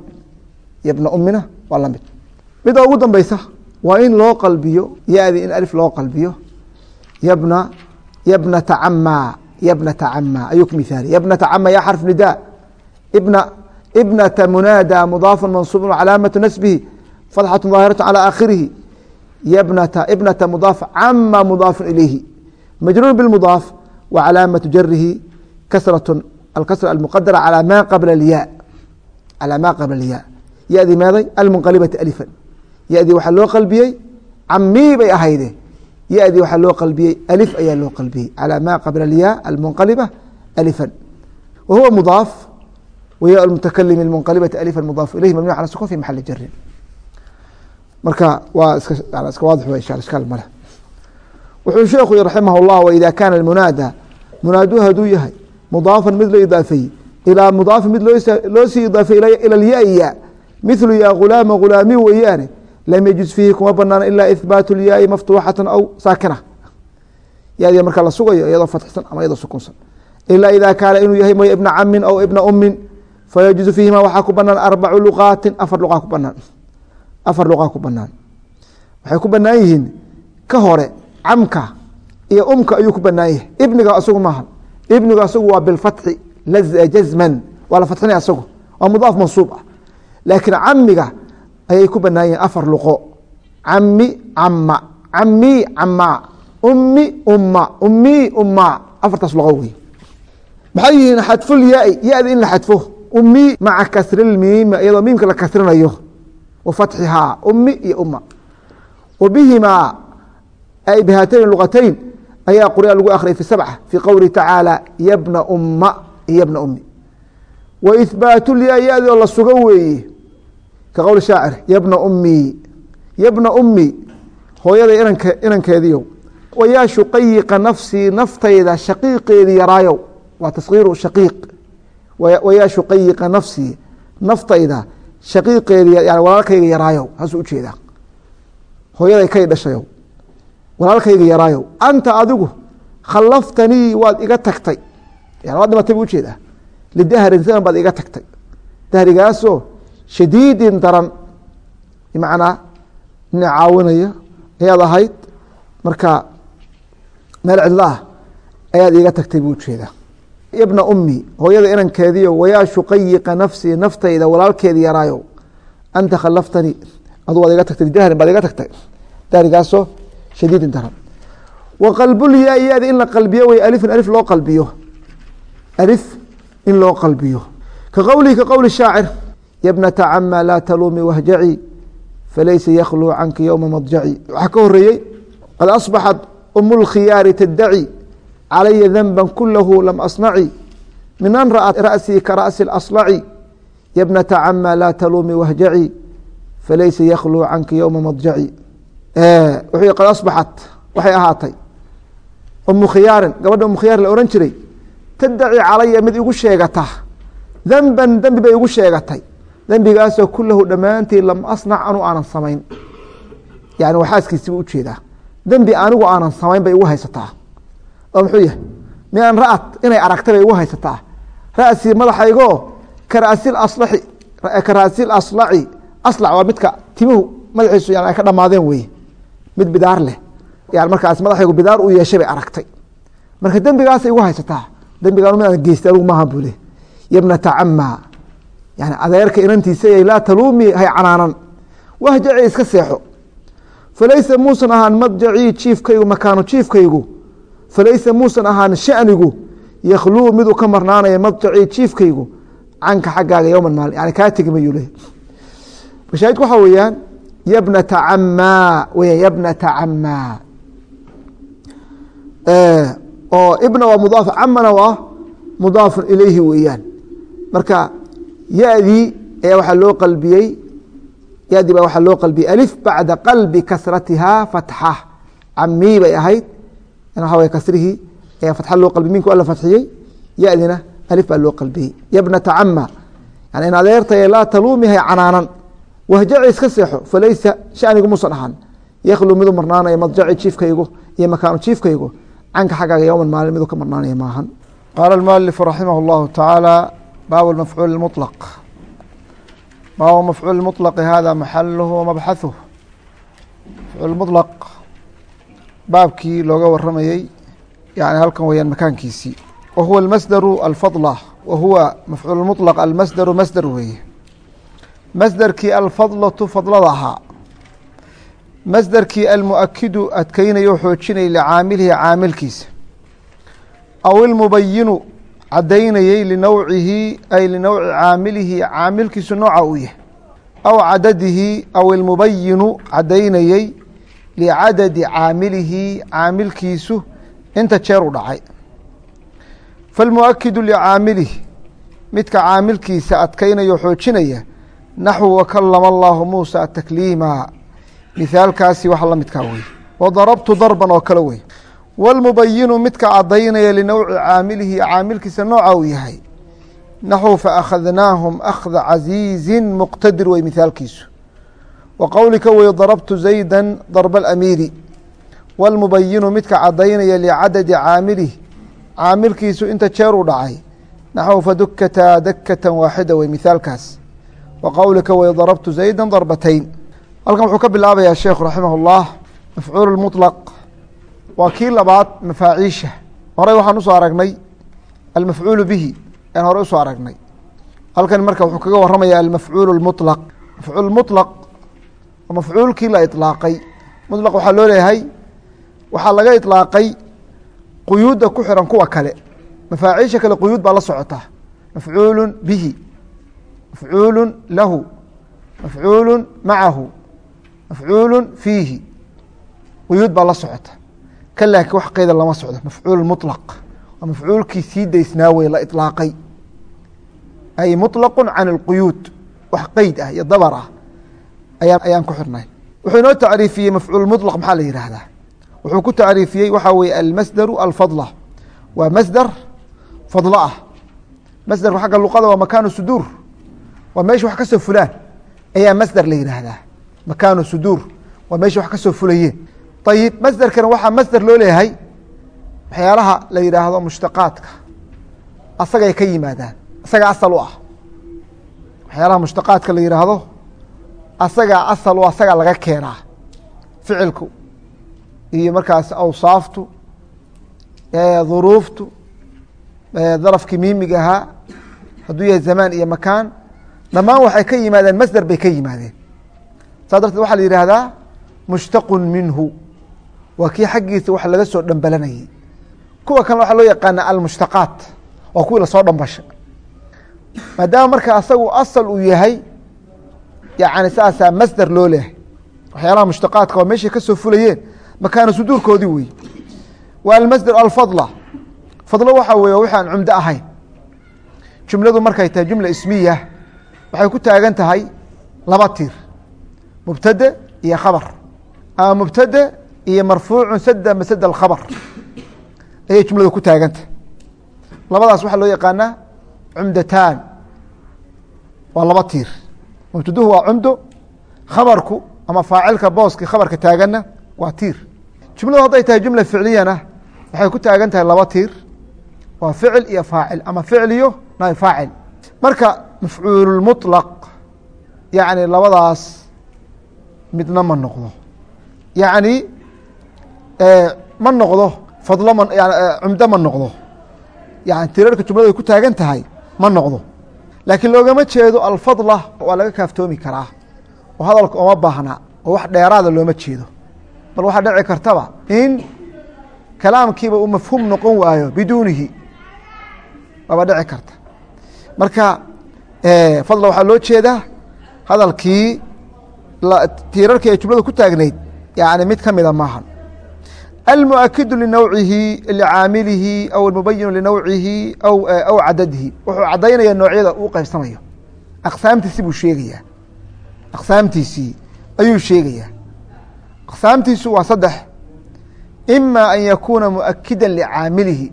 yabna ummina waa la mid mida ugu danbaysa waa in loo qalbiyo yadi in alif loo qalbiyo ybna ybnata ama ybnata ama ayuu ku miaali ybnata ama ya xarf nida bna bnata munaada mudaafu mansuubu calaamatu nasbihi fatxatu daahiratu calى aakhirihi ybnata ibnata mudaaf cama mudaafu ilayhi majruur bimudaaf wa calaamatu jarihi kasratu alkasra almuqadara calaa ma qabla ya calaa ma qabla lya yadii meeday almunqalibati alifan yadii waxaa loo qalbiyey camii bay ahayde yadii waxaa loo qalbiyey alif ayaa loo qalbiyey calى ma qabla اlya almunqaliba alifan wa huwa mudaaf waya mutakalim اmunqalibati alifan mudaaf ilayhi mabniy calى sukun fi maxali jarin marka waa iska iska waadix w ishkaal male wuxuu sheekhu yi raximah اllah waida kaana munaada munaadu haduu yahay mudaafan mid la idaafeeyey ilaa mudaafin mid loo sii idaafey ila lya mithlu ya gulaama gulaami weeyaane lam yajuz fiihi kuma banaana ilaa ihbaatu lyaai maftuuxatan aw saakina yadi marka la sugayo iyadoo fatxsan ama iyadoo sukunsan ilaa ida kaana inuu yahay moy ibna camin aw ibna umin fayajuzu fiihima waxaa ku banaan arbacu luqaatin afar luqaa ku banaan afar luqaa ku banaan waxay ku banaan yihiin ka hore camka iyo umka ayuu ku banaan yahay ibniga asagu maaha ibnigu asagu waa bilfatxi jazman waa la fatxinay asagu waa mudaaf mansuub ah laakiin camiga ayay ku banaan yihiin afar luqo. Cami cama cami cama ummi umma. Ummi umma. Afartaas luqo wey. Maxay yihiin xadfulyaai yadi in la xadfo. Ummi maca kasrilmiim iyadoo miimka la kasrinayo. Wa ummi iyo umma. Wa ay bihatayn luqatayn ayaa qur'a lagu akhriyay fi sabca fii qowlihi tacaala yabna umma iyo yabna ummi. Wa ihbaatu lyaa-yadi oo la sugo weeye ka qowl shaacir yabna ummii yabna ummi hooyada inanke inankeediiow wayaa shuqayiqa nafsii naftayda shaqiiqeedii yaraayow waa taskiiru shaqiiq wayaa shuqayiqa nafsii naftayda shaqiiqeedii yani walaalkayga yaraayow haasuu u jeedaa hooyaday kay dhashayow walaalkayga yaraayow anta adigu khallaftanii waad iga tagtay. Yani waad dhimatay bu u jeedaa lidahrin zaman baad iga tagtay. Dahrigaasoo shadiidin daran. Bimacnaa ina caawinaya ayaad ahayd marka meel cidlo ayaad iiga tagtay buu u jeedaa ibna ummi hooyada inankeediio wayaa shuqayiqa nafsii naftayda walaalkeedi yaraayo anta khalaftanii adu waad iga tagtay lidahrin baad iga tagtay. Dahrigaasoo shadiidin daran. Wa qalbulyaa yaadi in la qalbiyo wey alifin alif loo qalbiyo. Alif in loo qalbiyo. Ka qowlihi ka qowli shaacir yabnata cama laa taluumi wahjaci falaysa yakhluu canki yowma madjaci waxaa ka horeeyey qad asbaxat um اlkhiyaari taddaci calaya danba kulahu lam asnaci min an ra'at ra'sii ka ra'si اlaslaci yabnata cama laa taluumi wahjaci falaysa yakhluu canki yowma madjaci wuxuu qad asbaxat waxay ahaatay umu khiyaarin gabadha umu khiyaar la ohan jiray tadaci calaya mid igu sheegata danban dembi bay igu sheegatay dembigaasoo kulahu dhammaantii lam asnac anu aanan samayn. Yani waxaaskiisi buu u jeedaa dembi anigu aanan samayn bay igu haysataa. Oo muxuu yahay? Mi an ra'at inay aragtay bay igu haysataa. Ra'sii madaxaygo ka ra'sil aslaxi ka ra'sil aslaci aslac waa midka timuhu madaxiisu yani ay ka dhamaadeen weye mid bidaar leh. Yani markaas madaxaygu bidaar u yeeshay bay aragtay. Marka dembigaasay igu haysataa dembigaan mid aan geystay anigu maaha buu le yabnata cama yani adeerka inantiisa laa taluumi hay canaanan. Wahjaci iska seexo. Falaysa muusan ahaan madjacii jiifkaygu makaanu jiifkaygu. Falaysa muusan ahaan shanigu yakhluu miduu ka marnaanaya madjacii jiifkaygu. Canka xaggaaga yowman maalin yani kaa tegi mayuu le mashaahidku waxaa weeyaan yabnata camaa weya yabnata camaa oo ibna waa mudaaf camana waa mudaafun ilayhi weeyaan. Marka yadii ayaa waxaa loo qalbiyey yadii baa waxaa loo qalbiyey. Alif bacda qalbi kasratihaa fatxa. Camii bay ahayd. Waxa way kasrihii ayaa fatxa loo qalbiy minku alla fatxiyey. Yadina alif baa loo qalbiyey. Yabnata cama yani in adeertaya laa taluumihay canaanan. Wahjaci iska seexo falaysa shanigu muusan ahaan yakhluu miduu marnaanaya madjaci jiifkaygu iyo makaanu jiifkaygu. Canka xaggaaga yowman maalin miduu ka marnaanaya maahan. Qaala almualifu raximah اllahu tacaala bab mafcuul muطlq baabu mafcuul muطlqi hada maxaluhu wamabxaثuh mafcuul muطlq baabkii looga waramayey yani halkan weyaan makaankiisii wa huwa almasdaru alfadla wa huwa mafcuul muطlq almasdaru masder weeye masderkii alfadlatu fadlada ahaa masderkii almuakidu adkeynayo xoojinay licaamilihi caamilkiisa aw ilmubayinu cadaynayey linowcihi ay linowci caamilihi caamilkiisu nooca uu yahay aw cadadihi aw ilmubayinu cadaynayey licadadi caamilihi caamilkiisu inta jeer u dhacay. Falmuakidu licaamilihi midka caamilkiisa adkaynayo xoojinaya naxwu wakalama allaahu muusa takliima mithaalkaasi wax la midkaa wey wadarabtu darban oo kale wey wاlmubayinu midka cadaynaya linowci caamilihi caamilkiisa nooca uu yahay naxwu faakhadnaahum akhda casiizi muqtadir wey mithaalkiisu wa qowlika wey darabtu zayda darba alamiiri wاlmubayinu midka cadaynaya licadadi caamilih caamilkiisu inta jeer u dhacay naxwu fadukata dakata waaxida wey mithaalkaas wa qowlika wey darabtu zayda darbatayn halkan wuxuu ka bilaabayaa sheekhu raximah اllah mafcuul muطlq waa kii labaad mafaaciisha horey waxaan usoo aragnay almafcuulu bihi aan hore usoo aragnay halkan marka wuxuu kaga waramaya almafcuul اmuطlq mafcuul muطlq waa mafcuulkii la iطlaaqay muطlq waxaa loo leeyahay waxaa laga iطlaaqay quyuudda ku xiran kuwa kale mafaaciisha kale quyuud baa la socota mafcuulu bihi mafcuulu lahu mafcuulu macahu mafcuulu fiihi quyuud baa la socota ka laakin wax qayda lama socdo. Mafcuul mulaq waa mafcuulkii sii daysnaa wey la ilaaqay ay mulaqu can اlquyuud wax qeyd ah iyo dabar ah ayaan ku xirnay wuxuu inoo tacriifiyey mafcuul mulaq maxaa la yihahdaa wuxuu ku tacriifiyey waxaa weye almasdaru alfadla. Waa masdar fadlo ah. Masdarka xagga luqada waa makaanu suduur. Waa meesha wax ka soo fulaan. Ayaa masdar la yihahdaa makaanu suduur. Waa meesha wax ka soo fulayeen ayib masderkana waxaa masder loo leeyahay waxyaalaha la yidhaahdo mushtaqaadka. Asagay ka yimaadaan asagaa asal u ah. Waxyaalaha mushtaqaadka la yidhaahdo asagaa asal u asagaa laga keenaa ficilku. Iyo markaas awsaaftu duruuftu darafkii miimiga ahaa hadduu yahay zamaan iyo makaan dhammaan waxay ka yimaadeen masder bay ka yimaadeen. Saas darteed waxaa la yihahdaa mushtaqu minhu waa kii xaggiisa wax laga soo dhambalanayay. Kuwa kan waxaa loo yaqaana almushtaqaat. Waa kuwii la soo dhambasha. Maadaama marka asagu asal uu yahay yani saasaa masder loo leehay waxyaalaha mushtaqaadka waa meeshay ka soo fulayeen makaana suduurkoodii wey waa almasder alfadla. Fadlo waxaa weye wixi aan cumdo ahayn. Jumladu markay tahay jumla ismiya waxay ku taagan tahay laba tiir. Mubtade iyo khabar. Ama mubtade iyo marfuucu sada masad alkhabar. Ayay jumladu ku taagantah labadaas waxaa loo yaqaanaa cumdataan. Waa laba tiir. Mubtaduhu waa cumdo khabarku ama faacilka booski khabarka taaganna waa tiir. Jumladu hadday tahay jumla ficliyana waxay ku taagan tahay laba tiir. Waa ficil iyo faacil ama ficil iyo naib faacil. Marka mafcuul muطlaq yacni labadaas midna ma noqdo. Yacni ma noqdo fadlo ma cumdo ma noqdo. Yani tirarka jumladu ay ku taagan tahay ma noqdo. Laakiin loogama jeedo alfadla waa laga kaaftoomi karaa. Oo hadalka oma baahna oo wax dheeraada looma jeedo. Bal waxaa dhici kartaba in kalaamkiiba uu mafhuum noqon waayo biduunihi. Waaba dhici karta. Marka fadla waxaa loo jeedaa hadalkii tiirarkii ay jumladu ku taagnayd yani mid ka mida maaha almuakidu linawcihi licaamilihi aw almubayinu linawcihi aw cadadihi wuxuu cadaynaya noocyada uu qaybsamayo aqsaamtiisi buu sheegayaa aqsaamtiisii ayuu sheegayaa aqsaamtiisu waa saddex ima an yakuuna muakida licaamilihi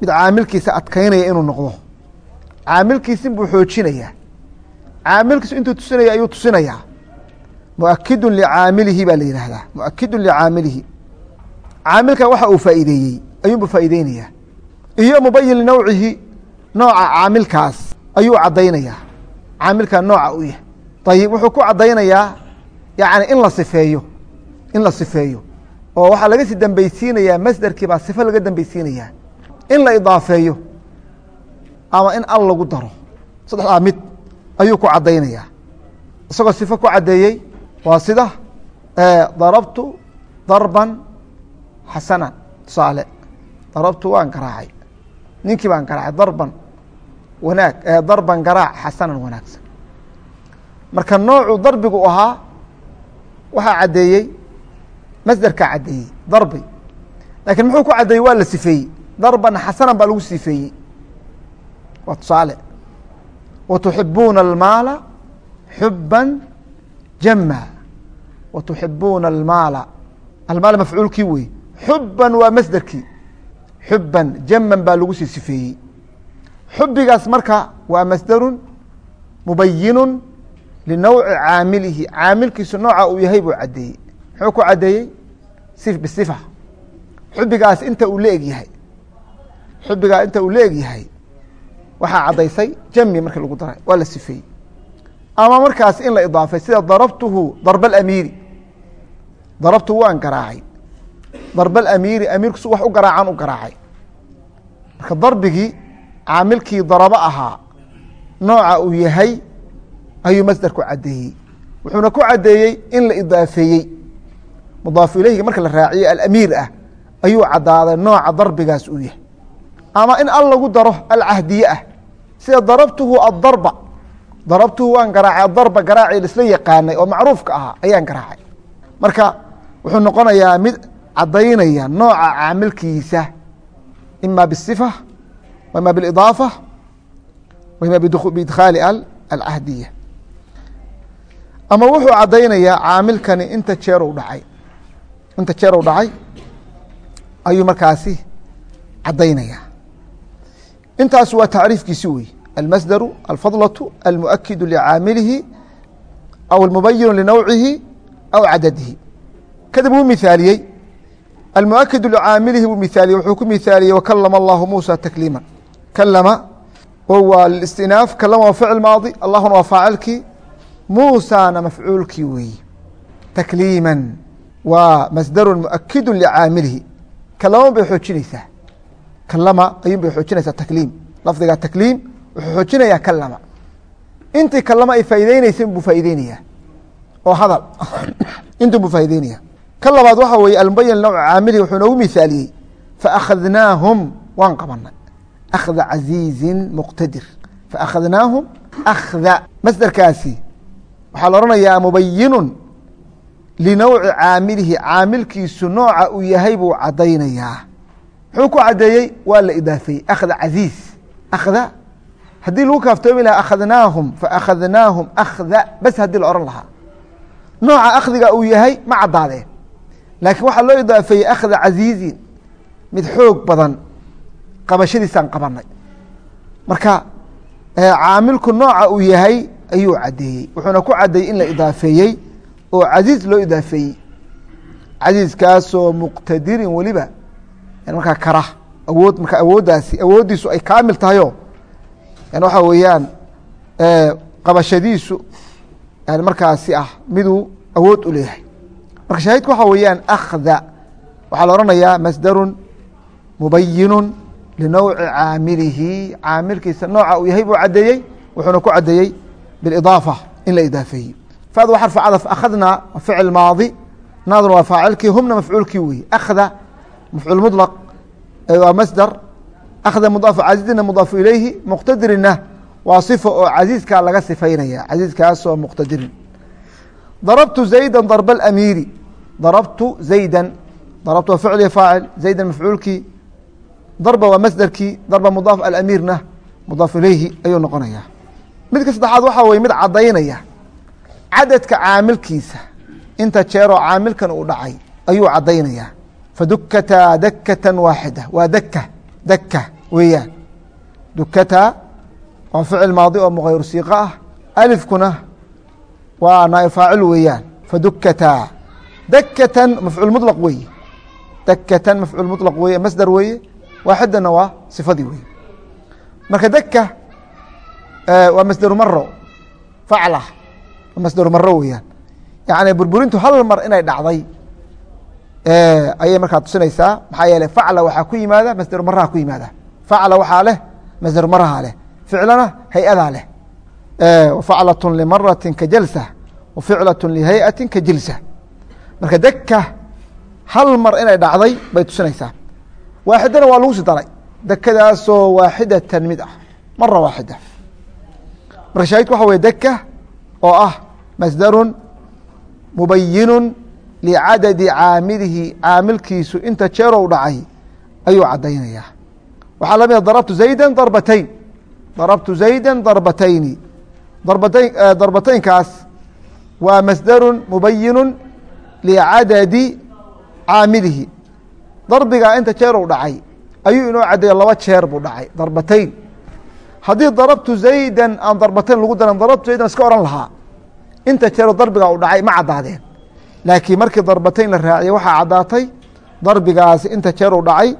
mid caamilkiisa adkaynaya inuu noqdo caamilkiisin buu xoojinayaa caamilkiisu intuu tusinaya ayuu tusinayaa muakidu licaamilihi baa la yihahdaa muakidu licaamilihi caamilka waxa uu faa'iideeyey ayuunbu faa'iideynayaa iyo mubayin linawcihi nooca caamilkaas ayuu caddaynayaa. Caamilka nooca u yahay. Ayib wuxuu ku caddaynayaa yani in la sifeeyo in la sifeeyo. Oo waxaa laga sii dambeysiinayaa masderkii baa sifo laga dambeysiinayaa in la idaafeeyo ama in al lagu daro. Saddexdaa mid ayuu ku caddaynayaa. Isagoo sifo ku caddeeyey waa sida darabtu darban xasanan tusaale darabtu waan garaacay ninkii baan garaacay darban wanaag darban garaac xasanan wanaagsan marka noocuu darbigu ahaa waxaa caddeeyey masderkaa caddeeyey darbi laakiin muxuu ku caddeeyey waa la sifeeyey darban xasanan baa lagu sifeeyey waa tusaale watuxibuuna almaala xuban jama watuxibuuna almaala almaala mafcuulkii wey xuban waa masderkii xuban jaman baa lagu sii sifeeyey. Xubigaas marka waa masderun mubayinu linawci caamilihi. Caamilkiisu nooca uu yahay buu caddeeyey. Muxuu ku caddeeyey? Bisifa xubigaas inta uu la eg yahay. Xubigaa inta uu la eg yahay waxaa caddaysay jami markii lagu daray waa la sifeeyey. Ama markaas in la idaafay sida darabtuhu darba alamiiri darabtu waan garaacay darba alamiiri amiirku su wax u garaacan u garaacay. Marka darbigii caamilkii darabo ahaa nooca uu yahay ayuu masderku caddeeyey. Wuxuuna ku caddeeyey in la idaafeeyey. Mudaafu ileyhiga marka la raaciyey alamiir ah ayuu caddaaday nooca darbigaas uu yahay. Ama in al lagu daro alcahdiye ah sida darabtuhu adarba darabtuhu waan garaacay adarba garaacii laisla yaqaanay oo macruufka ahaa ayaan garaacay. Marka wuxuu noqonayaa mid caddaynaya nooca caamilkiisa ima bisifa ima bilidaafa wima bidkhaali al alcahdiya. Ama wuxuu caddaynayaa caamilkani inta jeer u dhacay. Inta jeer u dhacay ayuu markaasi caddaynayaa. Intaas waa tacriifkiisi wey almasdaru alfadlaة almuؤkidu licaamilihi aw almubayinu linawcihi aw cadadihi. Kadib wuu mihaaliyey almuؤkidu licaamilihi buu mihaaliyey wuxuu ku mihaaliyey wakalama allahu muusa takliima kalama waa listinaaf kalama waa ficil maadi allahuna waa faacilkii muusana mafcuulkii weeye takliima waa masdaru muؤkidu licaamilihi kalama bay xoojinaysaa kalama ayun bay xoojinaysaa takliim lafdiga takliim wuxuu xoojinayaa kalama intii kalama ay faa'ideyneysa buu faa'ideynaya oo hadal intu buu faa'ideynaya ka labaad waxa weeye almubayan linawc caamilihi wuxuu noogu mihaaliyey faakhadnaahum waan qabanay akhda casiizin muqtadir. Faakhadnaahum akhda. Masderkaasi waxaa la odhanayaa mubayinun linawci caamilihi caamilkiisu nooca uu yahay buu caddaynayaa. Muxuu ku caddeeyey? Waa la idaafeeyey akhda casiiz akhda? Haddii lagu kaaftoomi lahaa akhadnaahum faakhadnaahum akhda. Bas haddii la odhan lahaa. Nooca akhdiga uu yahay ma caddaadeen laakiin waxaa loo idaafeeyey akhda casiizin mid xoog badan qabashadiisaan qabanay. Marka caamilku nooca uu yahay ayuu caddeeyey. Wuxuuna ku caddeeyey in la idaafeeyey oo casiiz loo idaafeeyey. Casiiskaasoo muqtadirin weliba markaa kara awood marka awooddaasi awooddiisu ay kaamil tahayo. Yani waxaa weeyaan qabashadiisu yani markaasi ah miduu awood u leeyahay marka shaahidku waxaa weeyaan akhda waxaa la odhanayaa masdaru mubayinu linowci caamilihi caamilkiisa nooca uu yahay buu caddeeyey wuxuuna ku caddeeyey biidaafa in la idaafeeyey. Fadu xarfu cadaf akhadnaa ficil maadi naaduna waa faacilkii humna mafcuulkii weeye akhda mafcuul mulaq waa masdar akhda mudaafu casiizina mudaafu ilayhi muqtadirina waa sifo oo casiiskaa laga sifaynaya casiiskaasoo muqtadirin. Darabtu zayda darba alamiiri darabtu zayda darabtu waa ficli faacil zaydan mafcuulkii darba waa masderkii darba mudaaf alamiirna mudaaf ilayhi ayuu noqonaya midka saddexaad waxaa weye mid cadaynaya cadadka caamilkiisa inta jeeroo caamilkan uu dhacay ayuu cadaynaya fadukata dakata waaxida waa daka daka weeyaan. Dukata waa ficil maadi oo mغayru siiqo ah dakatan mafcuul mulaq weeye dakatan mafcuul mulaq weeye masdar weeye waaxidana waa sifadii weeye marka daka waa masdaru maro facla waa masdaru maro weeyaan yacni burburintu hal mar inay dhacday ayay markaa tusinaysaa maxaa yeeley facla waxaa ku yimaada masdaru maraha ku yimaada facla waxaa leh masdaru marahaa leh ficlana hay'adaa leh faclaة limarati kajalsa wa ficlaة lihayati kajilsa marka deka hal mar inay dhacday bay tusinaysaa. Waaxidana waa lagu si daray. Dekadaasoo waaxidatan mid ah. Mara waaxida. Marka shaahidku waxa weye deka oo ah masdaru mubayinu licadadi caamilihi caamilkiisu inta jeerow dhacay ayuu cadaynaya waxaa lamida darabtu zayda darbatayn. Darabtu zayda darbatayni darbatayn darbateynkaas waa masdaru mubayinu licadadi caamilihi darbigaa inta jeerow dhacay. ayuu inoo cadeeya laba jeer buu dhacay. darbatayn haddii darabtu zaydan aan darbatayn lagu daran darabtu zaydan iska ohan lahaa inta jeero darbigaa u dhacay ma caddaadeen laakiin markii darbatayn la raaciyey waxaa caddaatay darbigaasi inta jeer u dhacay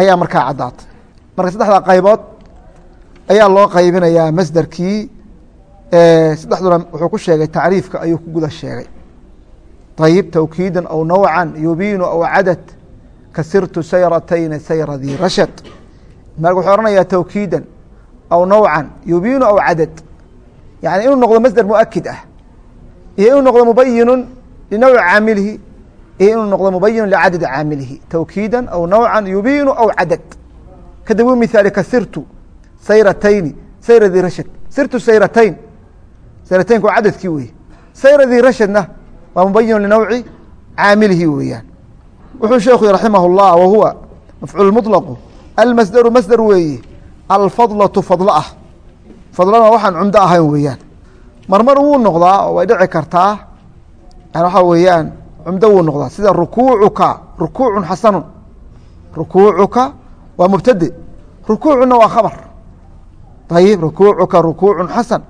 ayaa markaa caddaatay marka saddexda qaybood ayaa loo qaybinayaa masderkii saddexduna wuxuu ku sheegay tacriifka ayuu ku guda sheegay ayib tawkiidan aw nawcan yubiinu aw cadad kasirtu sayratayni sayra dii rashad wuxuu ohanayaa tawkiidan aw nawcan yubiinu aw cadad yani inuu noqdo masder muakid ah iyo inuu noqdo mubayinu linawci caamilihi iyo inuu noqdo mubayinu licadadi caamilihi tawkiida aw nawca yubiinu aw cadad kadib u mihaali kasirtu sayratayni sayra dii rashad sirtu sayratayn sayrataynka waa cadadkii weye sayra dii rashadna waa mubayin linawci caamilihi weeyaan. Wuxuu sheekhu raximah اllah wa huwa mafcuul muطlaqu almasderu masder weeye alfadlatu fadlo ah. Fadlona waxaan cumdo ahayn weeyaan. Marmar wuu noqdaa oo way dhici kartaa yani waxaa weeyaan cumdo wuu noqdaa. Sida rukuucuka rukuucun xasanu rukuucuka waa mubtade rukuucuna waa khabar. Ayib rukuucuka rukuucun xasan.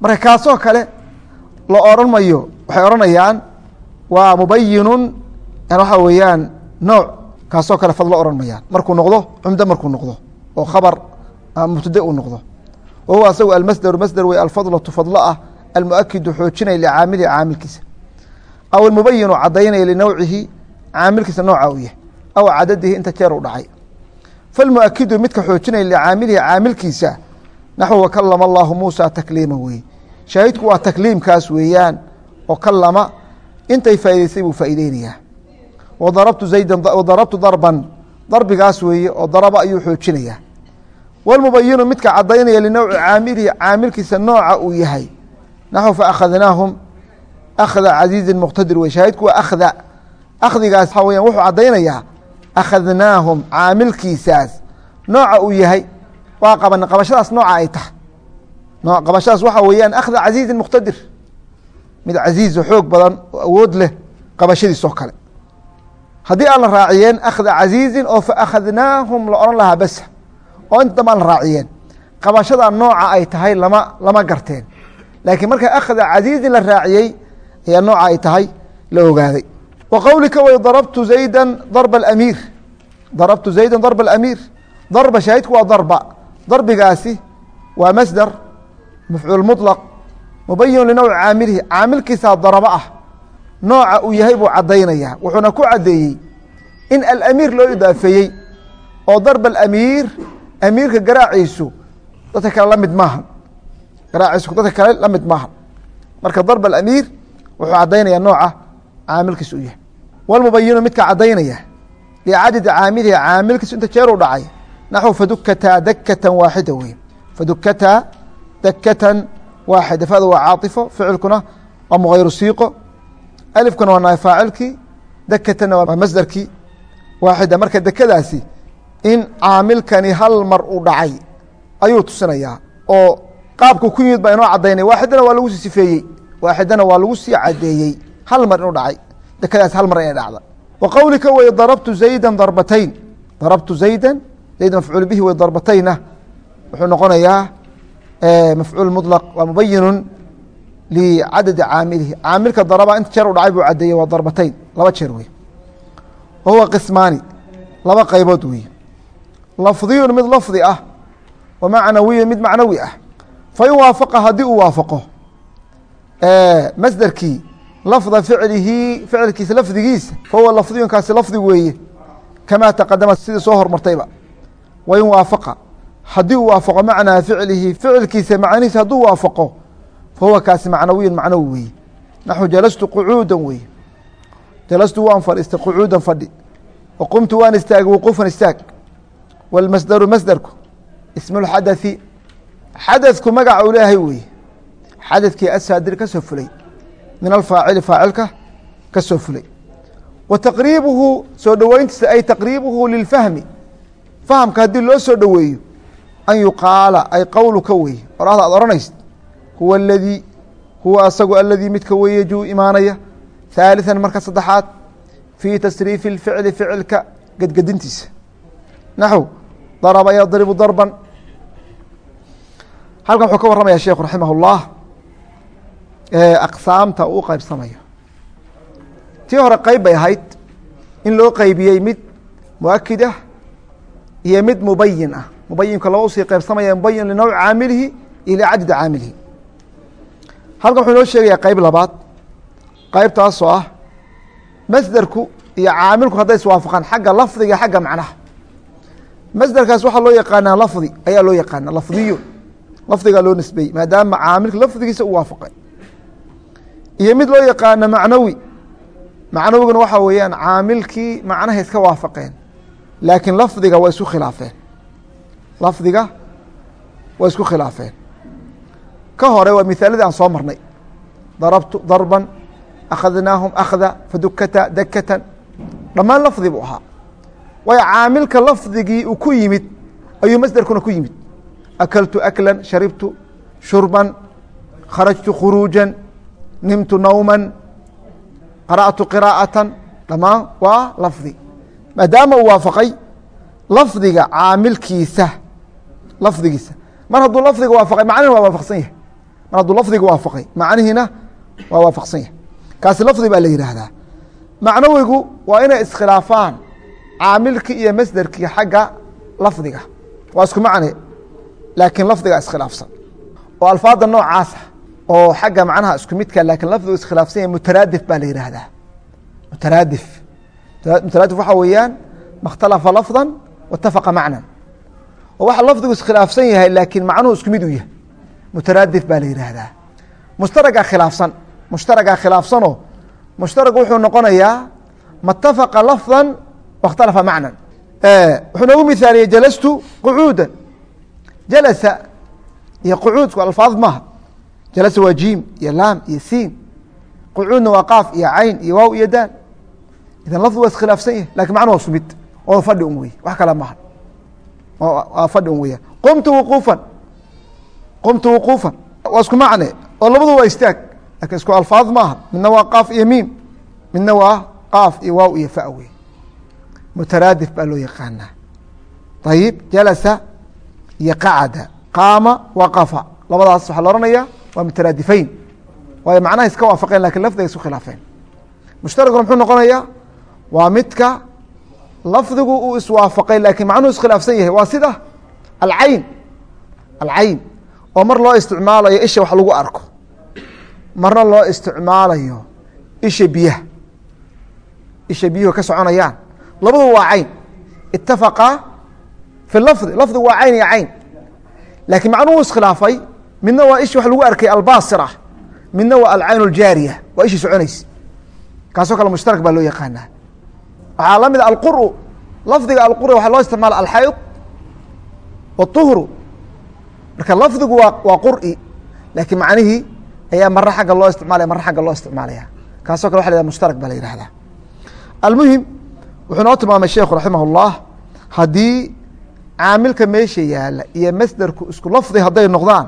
Marka kaasoo kale la oran mayo waxay odhanayaan waa mubayinun waxaa weeyaan nooc kaasoo kale ohan mayaan. Markuu noqdo cumdo markuu noqdo oo khabar mubtade uu noqdo. Wa huwa asagu almasderu masder wey alfadlatu fadlo ah almuakidu xoojinaya licaamilihi caamilkiisa. Aw almubayinu cadaynaya linowcihi caamilkiisa nooca uu yahay. Aw cadadihi inta jeer u dhacay. Falmuakidu midka xoojinaya licaamilihi caamilkiisa naxwu wakalama allahu muusa takliima weye shaahidku waa takliimkaas weeyaan oo kalama intay faa'idaysay buu faa'iideynayaa wadarabtu zaydan wadarabtu darban. Darbigaas weeye oo daraba ayuu xoojinayaa. Walmubayinu midka cadaynaya linowci caamilihi caamilkiisa nooca uu yahay. Naxw faakhadnaahum akhda casiizin muqtadir wey shaahidku waa akhda. Akhdigaas waxaa weyan wuxuu caddaynayaa akhadnaahum caamilkiisaas nooca uu yahay. Waa qaban qabashadaas nooca ay tahay qabashadaas waxaa weeyaan akhda casiizin muqtadir mid casiizo xoog badan oo awood leh qabashadiisoo kale. Haddii aan la raaciyeen akhda casiizin oo faakhadnaahum la odhan lahaa basa. Oo inta dam aan la raaciyeen. Qabashada nooca ay tahay lama lama garteen. Laakiin marka akhda casiizin la raaciyey ayaa nooca ay tahay la ogaaday. Wa qowlika way darabtu zaydan darba amiir darabtu zaydan darba alamiir darba shaahidku waa darba. Darbigaasi waa masdar mafcuul muطlaq mubayin linowci caamilihi caamilkiisaa darabo ah nooca uu yahay buu caddaynaya wuxuuna ku caddeeyey in alamiir loo idaafeeyey oo darba alamiir amiirka garaaciisu dadka kale la mid maaha garaaciisu dadka kale la mid maaha marka darba alamiir wuxuu caddaynaya nooca caamilkiisu u yahay. Walmubayinu midka caddaynaya licadadi caamilihi caamilkiisu inta jeer u dhacay naxw fadukataa dakatan waaxida wey fadukataa dakatan waaxida fada waa caaطifo ficilkuna waa mغayru siiqo alifkuna waa naay faacilkii dakatanna waa masderkii waaxida marka dekadaasi in caamilkani hal mar u dhacay ayuu tusinayaa. Oo qaabku ku yimid baa inoo cadaynay waaxidana waa lagu sii sifeeyey. Waaxidana waa lagu sii cadeeyey hal mar inuu dhacay dekadaasi hal mar inay dhacda wa qowlika wey darabtu zayda darbatayn. Darabtu zayda zayd mafcuul bihi wey darbatayna. Wuxuu noqonayaa mafcuul muطlq waa mubayinu licadadi caamilihi. Caamilka daraba inta jeer u dhacay buu cadeeyey waa darbatayn laba jeer wey wa huwa qismaani laba qaybood wey lafdiyun mid lafdi ah wa macnawiyun mid macnawi ah. Fain waafaqa haddii uu waafaqo masderkii lafda ficlihi ficilkiisa lafdigiisa fahuwa lafdiyunkaasi lafdi weeye. Kamaa taqadama sidii soo hormartayba. Wain waafaqa haddii uu waafaqo macnaa ficlihi ficilkiisa macnihiisa hadduu waafaqo fahuwa kaasi macnawiyun macnawi weeye naxu jalastu qucuudan weeye jalastu waan fadhiistay qucuudan fadhi wa qumtu waan istaagay wuquufan istaag wاlmasdaru masderku ismu اlxadaثi xadadku magaca u leeyahay weeye xadadkii asaadir ka soo fulay min alfaacili faacilka ka soo fulay wa taqriibuhu soo dhoweyntiisa ay taqriibuhu lilfahmi fahamka haddii loo soo dhoweeyo an yuqaala ay qowluka weeye orahda ad ohanaysid huwa aladii huwa asagu aladii midka weeye juu imaanaya haaliثan marka saddexaad fii tasriifi اlficli ficilka gedgedintiisa naxw daraba yadribu darban halkan wuxuu ka warramaya sheikhu raximah اllah aqsaamta uu qaybsamayo tii hore qeyb bay ahayd in loo qeybiyey mid muakid ah iyo mid mubayin ah mubayinka loo u sii qeybsamaya mubayin linowc caamilihi iyo licadadi caamilihi. Halkan wuxuu inoo sheegayaa qeyb labaad. Qeybtaasoo ah masderku iyo caamilku hadday iswaafaqaan xagga lafdiga xagga macnaha. Masderkaas waxaa loo yaqaanaa lafdi ayaa loo yaqaana lafdiyun. Lafdigaa loo nisbeeyey maadaama caamilka lafdigiisa u waafaqay. Iyo mid loo yaqaano macnawi. Macnawiguna waxaa weeyaan caamilkii macnaha iska waafaqeen laakiin lafdiga way isku khilaafeen lafdiga way isku khilaafeen. Ka hore waa mihaaladii aan soo marnay. Darabtu darban akhadnaahum akhda fadukata dakatan. Dhammaan lafdi buu ahaa. Waayo caamilka lafdigii uu ku yimid ayuu masderkuna ku yimid. Akaltu aklan sharibtu shurban kharajtu khuruuja nimtu nawma qara'tu qiraa'atan. Dhammaan waa lafdi. Maadaama uu waafaqay lafdiga caamilkiisa lafdigiisa. Mar hadduu lafdiga waafaqay macnihina waa waafaqsan yahay. Mar hadduu lafdiga waafaqay macnihiina waa waafaqsan yahay. Kaasi lafdi baa la yidhaahdaa. Macnawigu waa inay iskhilaafaan caamilkii iyo masderkii xagga lafdiga. Waa isku macne laakiin lafdiga iskhilaafsan. Oo alfaada noocaasa oo xagga macnaha isku midka lakiin lafdigu iskhilaafsan yahay mutaraadif baa la yidhaahdaa. Mutaraadif. Mutaraadif waxaa weeyaan makhtalafa lafda watafaqa macnan oo waxa lafdigu iskhilaafsan yahay laakiin macnuhu isku mid u yahay. Mutaraadif baa la yidhaahdaa. Mushtaragaa khilaafsan. Mushtaragaa khilaafsanoo mushtaragu wuxuu noqonayaa matafaqa lafda wakhtalafa macnan. Wuxuu noogu mithaaliyey jalastu qucuuda jalasa iyo qucuudku alfaad maaha. Jalasa waa jiim iyo laam iyo siin. Qucuudna waa qaaf iyo cayn iyo waaw iyo daal idan lafdi waa iskhilaafsan yahay laakiin macnu waa sumid oo fadhi un wey wax kale maaha un weya qumtu wuquufan. Qumtu wuquufan. Waa isku macne. Oo labadu waa istaag. Lakin isku alfaad maaha. Midna waa qaaf iyo miim. Midna waa qaaf iyo waaw iyo fa wey mutaraadif waa midka lafdigu uu iswaafaqay laakiin macnuhu iskhilaafsan yahay. Waa sida alcayn alcayn oo mar loo isticmaalayo isha wax lagu arko. Marna loo isticmaalayo isha biyaha. Isha biyuhu ka soconayaan. Labaduba waa cayn. Itafaqa fi lafdi. Lafdigu waa cayn iyo cayn. Laakiin macnuhu iskhilaafay midna waa ishi wax lagu arkay albasira midna waa alcayn aljaariya waa ishii soconaysa. Kaasoo kale mushtarak baa loo yaqaanaa waxaa la mid alquru lafdiga alquri waxaa loo isticmaala alxayd wاطuhru marka lafdigu waa waa qur'i laakiin macnihii ayaa mare xagga loo isticmaalaya mare xagga loo isticmaalaya kaasoo kale waxa la mushtarak baa la yihahdaa almuhim wuxuu noo tilmaamay sheekhu raximah اllah haddii caamilka meesha yaala iyo masderku isku lafdi hadday noqdaan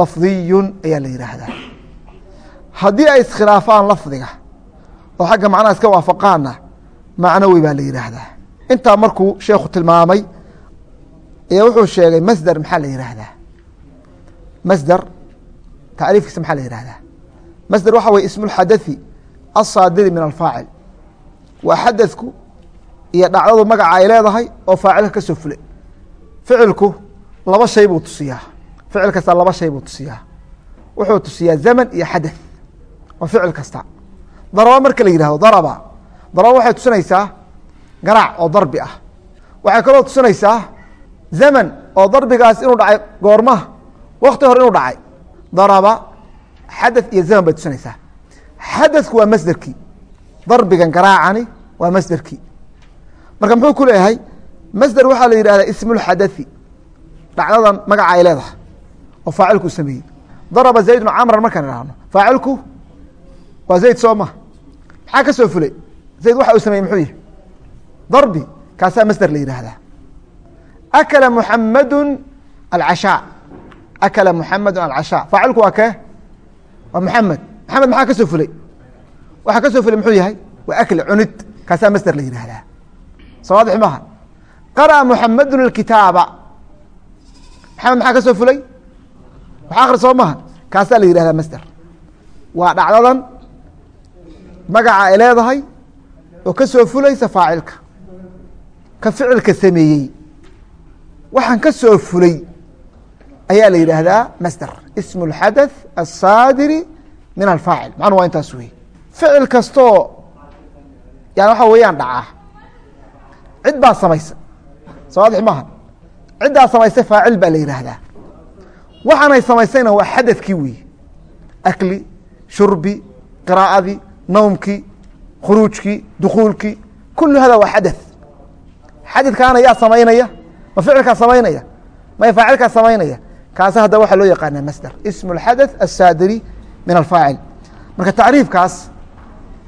lafdiyun ayaa la yidhaahdaa haddii ay iskhilaafaan lafdiga oo xagga macnaha iska waafaqaanna macnawi baa la yidhaahdaa intaa markuu sheekhu tilmaamay ee wuxuu sheegay masder maxaa la yihahdaa masder tacriifkiisa maxaa la yihahdaa masder waxa weye ismu lxadathi asaadiri min alfaacil. Waa xadathku iyo dhacdadu magaca ay leedahay oo faacilka ka soo fule ficilku laba shay buu tusiyaa. Ficil kasta laba shay buu tusiyaa. Wuxuu tusiyaa zaman iyo xadath. Oo ficil kasta. Daraba marka la yihahdo daraba daraba waxay tusinaysaa garaac oo darbi ah waxay kaloo tusinaysaa zaman oo darbigaas inuu dhacay goormaha wakti hore inuu dhacay daraba xadaث iyo zaman bay tusinaysaa xadaثku waa masderkii darbigan garaacani waa masderkii marka muxuu ku leeyahay masder waxaa la yidhahdaa ismulxadaثi dhacdadan magaca ay leedahay oo faacilku sameeyey daraba zaydun camran markaan idhaahno faacilku waa zayd soo ma maxaa ka soo fulay zayd waxa uu sameeyey muxuu yihi darbi. Kaasaa masder la yidhaahdaa. Akala muxamadu alcashaa akala muxamadu alcashaa faacilku waa kee? Waa muxamed maxamed maxaa ka soo fulay? Waxaa ka soo fulay muxuu yahay? Waa akli cunid. Kaasaa masder la yidhaahdaa. Soo waadix maaha. Qara'a muxamadun alkitaaba. Maxamed maxaa ka soo fulay? Wax akhri soo maha kaasaa la yidhahdaa masder waa dhacdadan magaca ay leedahay oo ka soo fulaysa faacilka ka ficilka sameeyey waxaan ka soo fulay ayaa la yidhaahdaa masder ismu اlxadaث aلsaadiri min alfaacil macnu waa intaas wey ficil kastoo yani waxa weeyaan dhacaa cid baa samaysa soo waadix maaha ciddaa samaystay faacil baa la yidhaahdaa waxaanay samaysayna waa xadadkii weeye akli shurbi qiraa'adii nawmkii khuruujkii dukuulkii kulu hada waa xadaث xadadkaana yaa samaynaya ma ficilkaa samaynaya may faacilkaa samaynaya kaasa hadda waxaa loo yaqaana masder ismu اlxadaث aلsaadiri min alfaacil marka tacriifkaas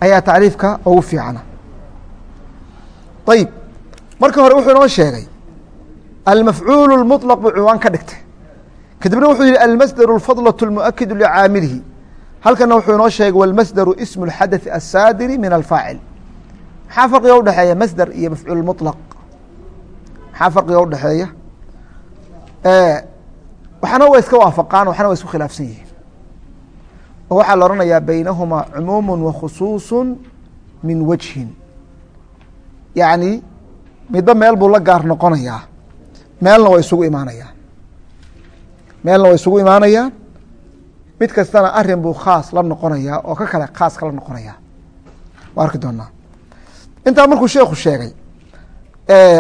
ayaa tacriifka ugu fiicana ayib marka hore wuxuu inoo sheegay almafcuul اmuطlq buu ciwaan ka dhigtay kadibna wuxuu yihi almasdaru اlfadlaة اlmuؤkidu licaamilihi halkana wuxuu inoo sheegay wاlmasdaru ismu اlxadaث aلsaadiri min alfaacil maxaa farqiga udhexeeya masder iyo mafcuul muطlaq maxaa farqiga udhexeeya waxna way iska waafaqaan waxna way isku khilaafsan yihiin oo waxaa la odhanayaa baynahumaa cumuum wa khusuuص min wajhin yacni midba meel buu la gaar noqonayaa meelna waa isugu imaanayaan meelna waa isugu imaanayaan mid kastana arrin buu khaas la noqonaya oo ka kale khaas kala noqonaya. Waa arki doonaa intaa markuu sheekhu sheegay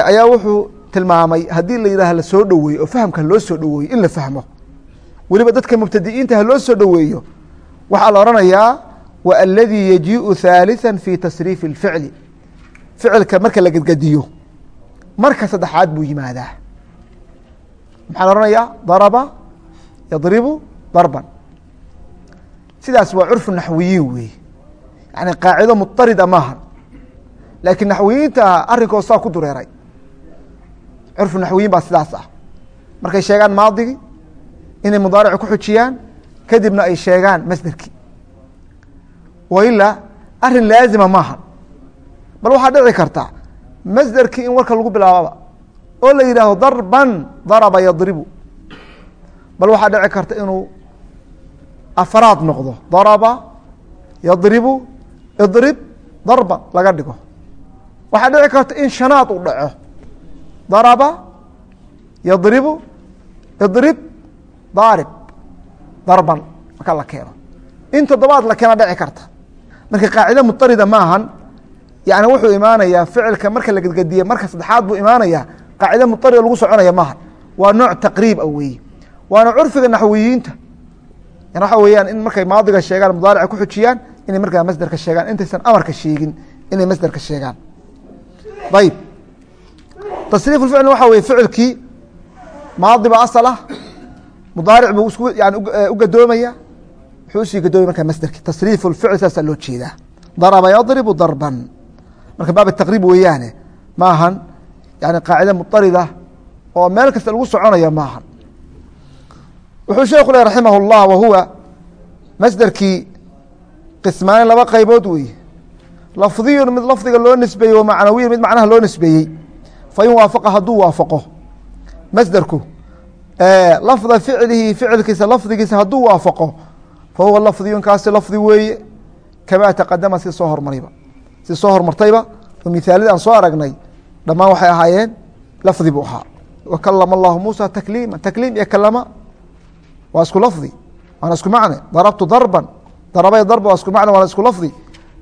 ayaa wuxuu tilmaamay haddii la yidhaah la soo dhoweeyo oo fahamka loo soo dhoweeyo in la fahmo. Weliba dadka mubtadi'iinta ha loo soo dhoweeyo. Waxaa la oranayaa wa aladii yajiiu haaliثa fi tasriifi اlficli ficilka marka la gedgediyo marka saddexaad buu yimaadaa. Maxaa la oranayaa? Daraba yadribu darban sidaas waa curfu naxwiyiin wey yani qaacido muطarida maaha laakiin naxwiyiinta arinkoo saa ku dureeray. Curfu naxwiyiin baa sidaas ah. Markay sheegaan maadigii inay mudaarici ku xujiyaan kadibna ay sheegaan masderkii. Wailaa arrin laazima maaha bal waxaa dhici karta masderkii in warka lagu bilaababa oo la yidhaahdo darban daraba yadribu. Bal waxaa dhici karta inuu afraad noqdo. Daraba yadribu idrib darba laga dhigo. Waxaa dhici karta in shanaad u dhaco. Daraba yadribu idrib daarib darban marka la keeno. In toddobaad la keena dhici karta. Marka qaacide mutarida maahan yani wuxuu imaanayaa ficilka marka la gedgediye marka saddexaad buu imaanayaa qaacide mutarida lagu soconaya maaha waa nooc taqriib a weeye. Waana curfiga naxwiyiinta waxa weeyaan in markay maadiga sheegaan mudaarica ku xujiyaan inay markaa masderka sheegaan. Intaysan amarka sheegin inay masderka sheegaan. Ayib tasriif ficl waxa weye ficilkii maadi asal ah mudaaric buu isku yani u gadoomaya wuxuu u sii gadoomaya markaa masderki tasriif ficl saasaa loo jeedaa. Daraba yadribu darban. Marka baab taqriib weeyaane maahan yani qaacide muطarida oo meel kasta lagu soconaya maahan wuxuu sheeku leh raximah اllah wahuwa masderkii qismaani laba qaybood wey lafdiyun mid lafdiga loo nisbeeyey wa macnawiyin mid macnaha loo nisbeeyey. Fain waafaqa hadduu waafaqo. Masderku lafda ficlihi ficilkiisa lafdigiisa hadduu waafaqo fahuwa lafdiyun kaasi lafdi weeye. Kamaa taqadama si soo hormarayba. Si soo hormartayba oo aan soo aragnay dhammaan waxay ahaayeen lafdi buu ahaa. Wa kalama allahu muusa takliima takliim iyo kalama waa isku lafdi. Waana isku macne. Darabtu darban. Darabay darba waa isku macne waana isku lafdi.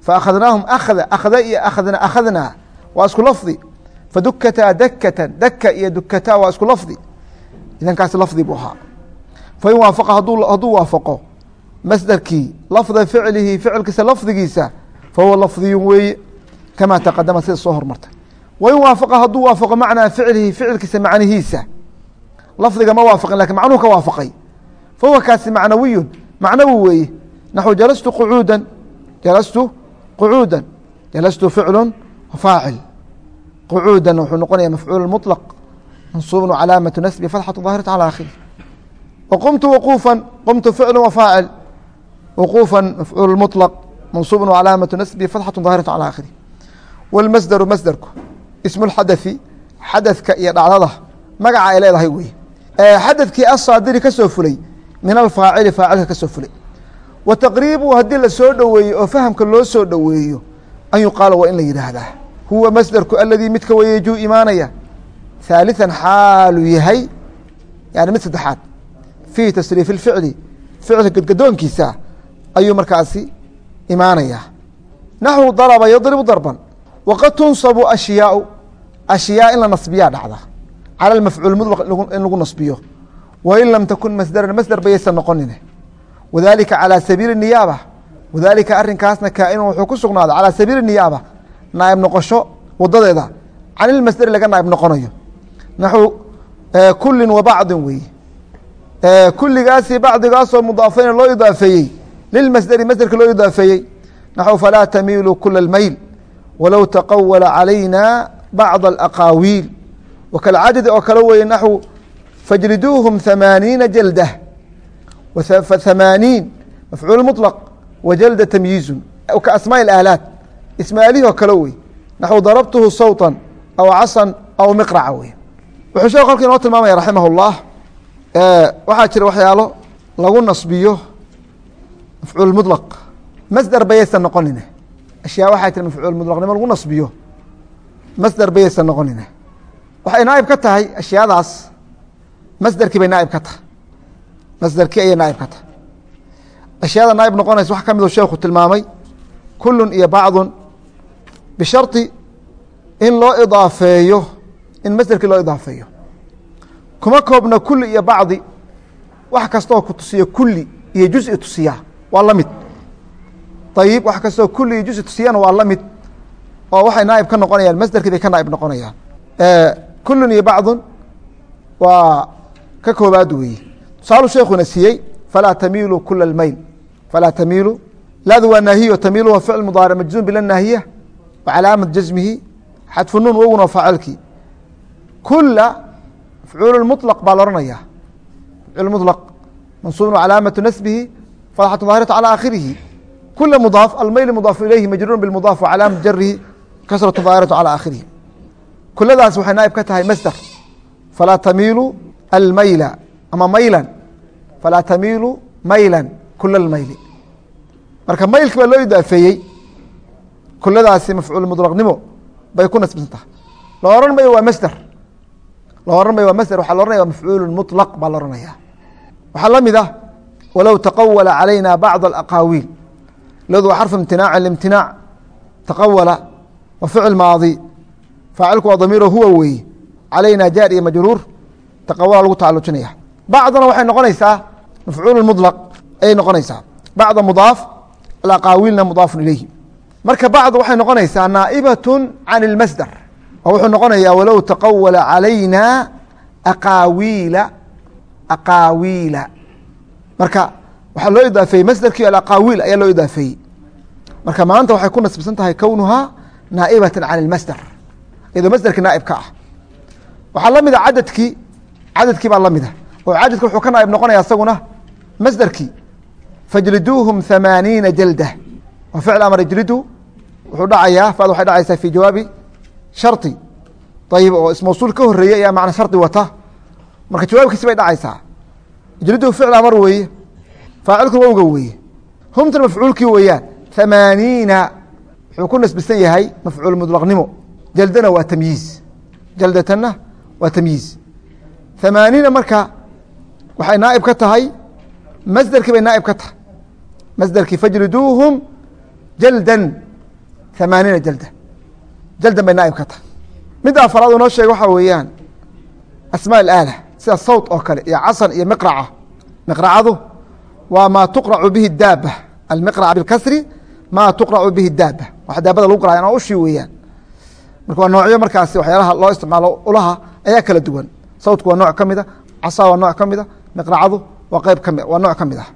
Faأkhadnaahum akhda akhda iyo akhadna akhadnaa waa isku lafdi. Fadukataa dakatan daka iyo dukataa waa isku lafdi. Idan kaasi lafdi buu ahaa. Fain waafaqa hadduu waafaqo masderkii lafda ficlihi ficilkiisa lafdigiisa fahuwa lafdiyun weeye kamaa taqadama sida soo hormartay. Wain waafaqa hadduu waafaqo macnaa ficlihi ficilkiisa macnihiisa lafdiga ma waafaqin laakiin macnuhu ka waafaqay fahuwa kaasi macnawiyun macnawi weeye naxو jalastu qucuuda jalastu qucuuda jalastu ficlu faacil qucuuda wuxuu noqonaya mafcuul muطlq mansuub calaamaةu nasbi fatxaة ظaahiraة calى akhiri wqumtu wquufa qumtu ficlu wafaacil wquufa mafcuul muطlq mansuub calaamaةu nasbi fatxaة ظaahiraة calى akhiri wاlmasderu masderku ismu اxadaثi xadadka iyo dhacdada magaca ay leedahay wey xadadkii asaadiri ka soo fulay min alfaacili faacilka ka soo fulay. Wa taqriibu haddii la soo oo fahamka loo soo dhoweeyo an yuqaala waa in la yidhaahdaa huwa masdarku aladii midka wayeejuu imaanaya. Haaliثan xaalu yahay yani mid saddexaad. Fii tasriif اficli ficilka gadgadoonkiisa ayuu markaasi imaanaya. Naxwu darba yadribu darban waqad tunsabu ashyaau ashyaa in la nasbiyaa dhacda. Cala mafcuul mudlaq in lagu nasbiyo wain lam takun masdaran masdar bayaysan noqonine wadaalika calaa sabiili niyaaba wadaalika arrinkaasna kaainun wuxuu ku sugnaaday calaa sabiili niyaaba naaib noqosho wadadeeda can ilmasdari laga naaib noqonayo naxu kulin wa bacdin weeye kulligaasii bacdigaasoo mudaafayna loo idaafeeyey lilmasdari masdarka loo idaafeeyey naxu falaa tamiilu kula almeyl walow taqawala calayna bacda alaqaawiil wa kalcadadi oo kale weeye naxu fajliduuhum hamaaniina jaldah hamaaniin mafcuul muطlq wajalda tamyiizun ka asmaaء اaalaat ismaalihi oo kale wey naxو darabtuhu sawطa aw casan aw miqraca wey wuxuu sheekh halka inoo tilmaamaya raximah اllah waxaa jira waxyaalo lagu nasbiyo mafcuul muطlq masder bayaysan noqonine ashyaa waxaa jira mafcuul muطlaqnimo lagu nasbiyo masder bayaysan noqonine waxay naaib ka tahay ashyaadaas masderkii bay naaib ka tahay masderkii ayay naaib ka tahay ashyaada naaib noqonaysa wax ka miduu sheekhu tilmaamay kulun iyo bacdun bisharطi in loo idaafeeyo in masderkii loo idaafeeyo kuma koobna kuli iyo bacdi wax kastaoo ku tusiya kuli iyo juزi tusiya waa la mid ayib wax kastoo kuli iyo juزi tusiyana waa la mid oo waxay naaib ka noqonayaan masderkii bay ka naaib noqonayaan kulun iyo bacdun waa ka koobaad weeye tusaalu sheekuna siiyey falaa tamiilu kula mayl falaa tamiilu. Laadu waa naahiyo tamiilu waa ficl mudaaric majzuum bila naahiya wa calaamad jasmihi xadfu nuun faacilkii kula mafcuul baa la oranaya mafcuul mansuubun calaamatu nasbihi fadxatu daahiratu calaa aakhirihi. Kula mudaaf almayl mudaafu ilayhi majruurun bimudaaf wa jarihi kasratu daahiratu calaa aakhirihi. Kuladaas waxay naaib ka tahay masder falaa tamiilu almayla ama maylan falaa tamiilu maylan kula almayli marka maylki baa loo idaafeeyey kuladaasi mafcuul mudlaqnimo bay ku nasbisan tahay la ohan mayo waa masder la ohan mayo waa masder waxaa la ohanaya wa mafcuulu muطlaq baa la ohanaya waxaa la mid ah walow taqawala calayna bacd alaqaawiil ladu waa xarfu imtinaaca taqawala waa ficil maadi faacilku waa damiiro huwa weeye calayna jaar iyo majruur taqawada lagu tacalujinaya bacdana waxay noqonaysaa mafcuul mulaq ayay noqonaysaa. Bacda mudaaf alaqaawilna mudaafun ilayhi. Marka bacd waxay noqonaysaa naa'ibatun can ilmasdar oo wuxuu noqonayaa walow taqawala calayna aqaawiila aqaawiila marka waxaa loo idaafeeyey masdarkii alaqaawiil ayaa loo idaafeeyey. Marka maanta waxay ku nasbsan tahay kownuhaa naa'ibatan can ilmasdar iyadoo masderkii naa'ib ah. Waxaa la mida ah cadadkii cadadkii baa la mida oo cadadki wuxuu ka naaib noqonaya isaguna masderkii fajliduuhum hamaaniina jalda waa ficl amar ijlidu wuxuu dhacayaa fad waxay dhacaysaa fi jawaabi shardi ayib oo ismawsuul ka horeeyey ayaa macna shardi wata marka jawaabkiisi bay dhacaysaa ijlidu ficl amar weeye faacilku wowga weeye humtan mafcuulkii weeyaan hamaaniina wuxuu ku nasbisan yahay mafcuul mudlaqnimo jaldana waa tamyiiz jaldatanna waa tamyiiz hamaaniina marka waxay naaib ka tahay masderkii bay naaib ka tahay. Masderkii fajliduuhum jaldan hamaaniina jalda jaldan bay naaib ka tahay. Midda afaraad uu noo sheegay waxaa weeyaan asmaa aala sida sawt oo kale iyo casan iyo miqraca. Miqracadu waa maa tuqracu bihi daaba almiqrac bilkasri maa tuqracu bihi daaba. Wax daabada lagu qaraya ushii weeyaan. Marka waa noocyo markaasi waxyaalaha loo isticmaalo ulaha ayaa kala duwan sawtku waa nooc ka mid a casaa waa nooc ka mid a miqracadu waa qeyb kami waa nooc ka mid ah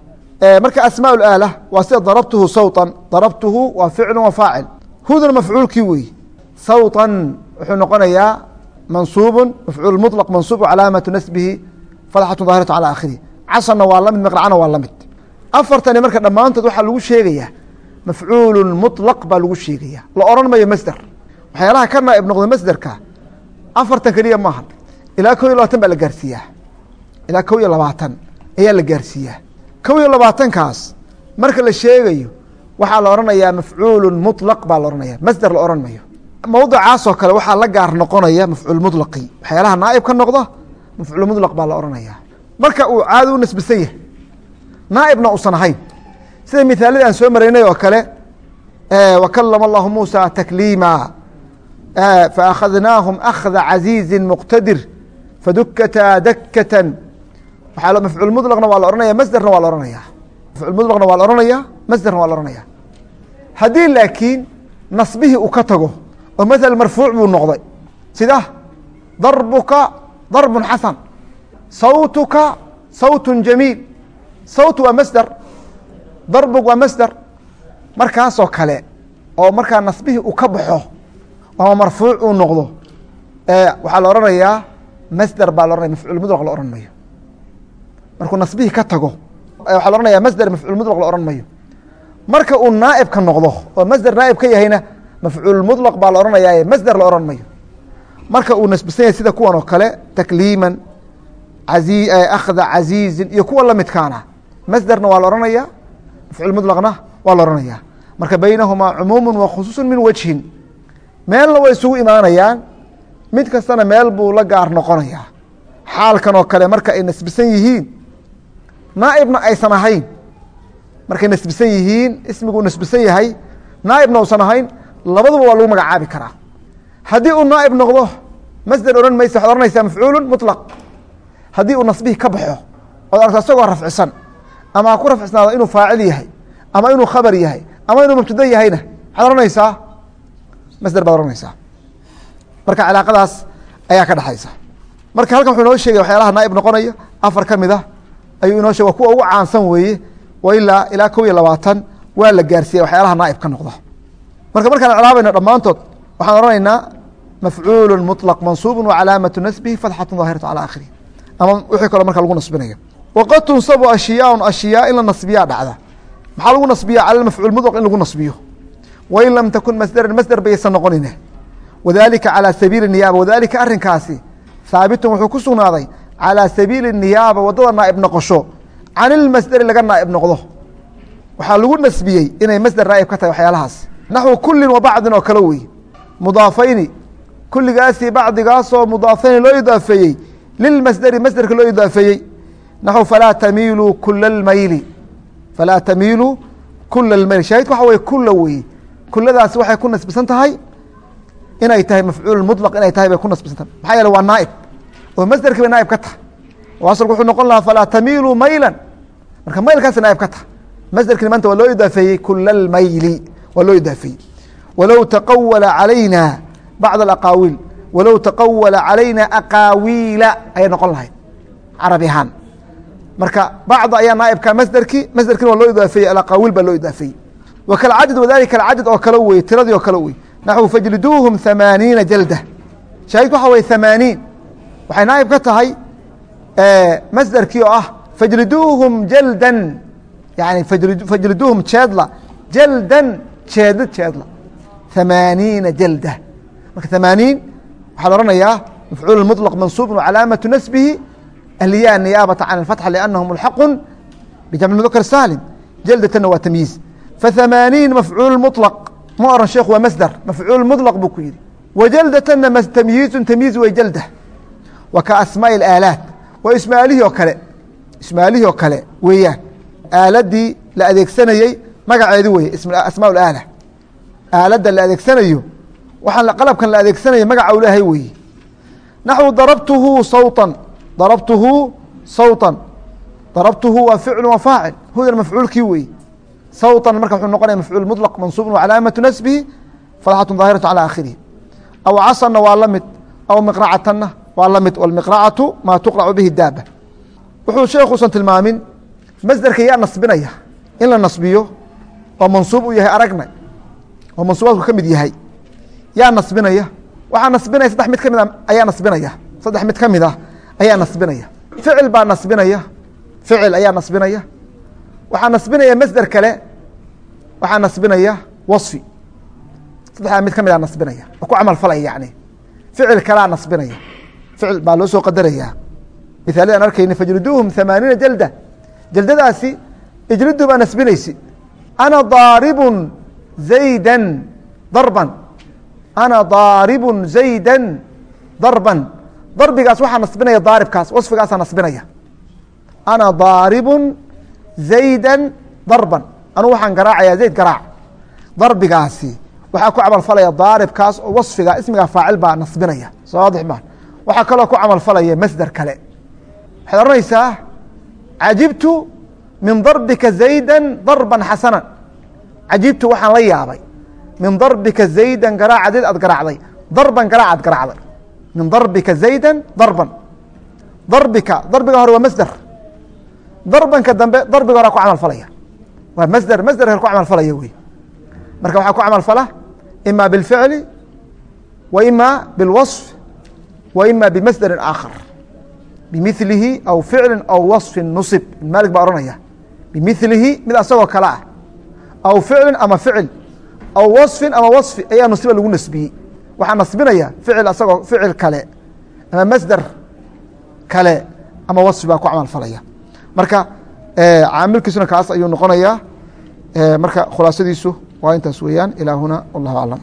marka asmaa aala waa sida darabtuhu sawطan darabtuhu waa ficlu wa faacil huduna mafcuulkii wey sawطan wuxuu noqonayaa mansuubu mafcuul muطlq mansuub calaamatu nasbihi fatxatu daahiratu calى aakhirihi casanna waa lamid miqracana waa lamid afartani marka dhammaantood waxaa lagu sheegayaa mafcuulu muطlaq baa lagu sheegaya la oran mayo masder waxyaalaha ka naaib noqda masderka afartan keliya maaha ilaa kow iyo labaatan baa la gaarsiiyaa ilaa kow iyo labaatan ayaa la gaarsiiyaa kow iyo labaatankaas marka la sheegayo waxaa la odhanayaa mafcuulu muطlaq baa la ohanaya masder la ohan mayo mawdicaasoo kale waxaa la gaar noqonaya mafcuul muطlaqi waxyaalaha naaib ka noqda mafcuul muطlaq baa la ohanaya marka uu caadi u nasbisan yahay naaibna uusan ahayn sida mithaaladii aan soo maraynay oo kale wakalama allahu muusa takliima faأkhadnaahum akhda caziizi muqtadir fadukataa dakatan waaa mafcuul muطlqna waa la ohanaya masderna waa la ohanaya mafcuul muطlqna waa la ohanaya masderna waa la ohanaya haddii laakiin nasbihii uu ka tago oo maala marfuuc buu noqday sida darbuka darbu xasan sawtuka sawt jamiil sawt waa masder darbug waa masder markaasoo kale oo markaa nasbihii uu ka baxo ama marfuuc uu noqdo waxaa la ohanayaa masder baa la ohanaya mafcuul mudlaq la ohan mayo markuu nasbihii ka tago waxaa la ohanaya masder mafcuul mudlaq la ohan mayo marka uu naaibka noqdo oo masder naaib ka yahayna mafcuul mudlaq baa la ohanaya masder la ohan mayo marka uu nasbisan yahay sida kuwan oo kale takliiman akhda casiizin iyo kuwa lamidkaana masderna waa la ohanaya mafcuul mudlaqna waa la ohanaya marka baynahumaa cumuumu wa khusuusu min wajhin. Meelna way isugu imaanayaan mid kastana meel buu la gaar noqonayaa. Xaalkan oo kale marka ay nasbisan yihiin naaibna aysan ahayn. Markay nasbisan yihiin ismiguu nasbisan yahay naaibna uusan ahayn labaduba waa lagu magacaabi karaa. Haddii uu naaib noqdo masder ohan maysa waxad ohanaysaa mafcuulu muطlaq haddii uu nasbihii ka baxo ood aragto isagoo rafcisan ama ku rafcisnaado inuu faacil yahay ama inuu khabar yahay ama inuu mubtada yahayna waxaad ohanaysaa masder baad ohanaysaa marka calaaqadaas ayaa ka dhexaysa marka halkan wuxuu inoo sheegay waxyaalaha naaib noqonaya afar ka mid ah ayuu inoo sheg wa kuwa ugu caansan weeye wa ilaa ilaa kow iyo labaatan waa la gaarsiiya waxyaalaha naaib ka noqda. Marka markaan icraabayno dhammaantood waxaan odhanaynaa mafcuulu muطlaq mansuubu wacalaamatu nasbihi fatxatu daahiratu calaa akhirihi ama wixii kaloo marka lagu nasbinayo waqad tunsabu ashiyaaun ashiyaa in la nasbiyaa dhacda. Maxaa lagu nasbiya cala mafcuul mutlaq in lagu nasbiyo. Wain lam takun masdaran masder baysan noqonine wadalika calaa sabiili niyaaba wadaalika arrinkaasi haabitun wuxuu ku sugnaaday calaa sabiili niyaaba waddada naaib noqosho can ilmasderi laga naaib noqdo waxaa lagu nasbiyey inay masder naaib ka tahay waxyaalahaas naxwu kulin wa bacdin oo kale wey mudaafayni kuligaasii bacdigaasoo mudaafayni loo idaafeeyey lilmasderi masderka loo idaafeeyey naxu falaa tamiiluu kula almayli falaa tamiiluu kula almayl shahidka waxa weye kula weye kuladaasi waxay ku nasbisan tahay inay tahay mafcuul mulaq inay tahay bay ku nasbisanta maxaa yeele waa naaib. Oo masderkii bay naaib ka tahay. Oo asalku wuxuu noqon lahaa falaa tamiiluu maylan. Marka maylkaas naaib ka tahay. Masderkina maanta waa loo idaafeeyey kula almayli waa loo idaafeeyey. Walow taqawala calayna bacd alaqaawiil walow taqawala calayna aqaawiila ayay noqon lahayd. Carabi ahaan. Marka bacda ayaa naaibka masderkii masderkina waa loo idaafeeyey alaqaawiil baa loo idaafeeyey. Wa wadalika alcadid oo kale wey tiradii oo kale wey naxwu fajliduuhum hamaaniina jalda shaahidku waxa wey hamaaniin waxay naaib ka tahay masderkii oo ah fajliduuhum jaldan yani fajliduuhum jeedla jaldan jeedla jeedla hamaaniina jalda marka hamaaniin waxaa la ohanayaa mafcuul muطlq mansuub wcalaamatu nasbihi alya niyaabata can اfatxa lanahu mulxaqu bijamc mudakr saalim jaldatana waa tamyiiz fathamaaniin mafcuul muطlq ma oran sheekhu waa masder mafcuul mudlaq buu ku yidhi. Wajaldatana tamyiizun tamyiiz way jalda wa ka asmaa'i alaalaat waa ismaalihii oo kale ismaalihii oo kale weeyaan. Aaladii la adeegsanayey magaceedu weye asmaa aala. Aaladda la adeegsanayo waxaan qalabkan la adeegsanaya magaca u leahay weeye naxwu darabtuhu sawطan darabtuhu sawطan darabtuhu waa ficlu waa faacil. Hudan mafcuulkii weeye sawطan marka wuxuu noqonaya mafcuul muطlq mansuubun wacalaamatu nasbihi fatxatu daahiratu calى akhirihi aw casanna waa la mid aw miqracatanna waa la mid wاlmiqracatu maa tuqracu bihi daaba wuxuu sheekuusan tilmaamin masderka yaa nasbinaya in la nasbiyo oo mansuub u yahay aragna oo mansuubaadku ka mid yahay yaa nasbinaya waxaa nasbinaya saddex mid ka mid a ayaa nasbinaya saddex mid ka mid ah ayaa nasbinaya ficil baa nasbinaya ficil ayaa nasbinaya waxaa nasbinaya masder kale waxaa nasbinaya waصfi saddexdaa mid ka mid a nasbinaya. Oo ku camal falaya yani ficil kalaa nasbinaya. Ficil baa loo soo qadaraya mithaalada aan arkayna fajliduuhum hamaaniina jalda. Jaldadaasi ijlidu baa nasbinaysi. Ana daaribun zaydan darban. Ana daaribun zaydan darban. Darbigaas waxaa nasbinaya daaribkaas wasfigaasaa nasbinaya. Ana daaribun zaydan darban anugu waxaan garaacaya zayd garaac. Darbigaasi waxaa ku camal falaya daaribkaas oo wasfiga ismiga faacil baa nasbinaya. Soo waadix ma waxaa kaloo ku camal falaya masder kale. Waxaad ohanaysaa cajibtu min darbika zayda darban xasana cajibtu waxaan la yaabay min darbika zaydan garaaca zayd aad garaacday. Darban garaac aad garaacday. Min darbika zayda darban. Darbika darbiga hore waa masder darbanka dambe darbiga hore ku camal falaya waa masder masder hore ku camal falaya wey marka waxaa ku camal fala ima biاlficli wa ima biاlwaصf wa ima bimasdarin aakhar bimilihi aw ficli aw waصfi nusib ibn malik baa ohanaya bimilihi mid asagoo kale ah aw ficli ama ficil aw waصfin ama waصfi ayaa nusiba lagu nasbiyey waxaa nasbinaya ficil asagoo ficil kale ama masder kale ama waصfi baa ku camal falaya marka caamilkiisuna kaas ayuu noqonayaa marka khulaasadiisu waa intaas weeyaan ilaa huna wallahu aclam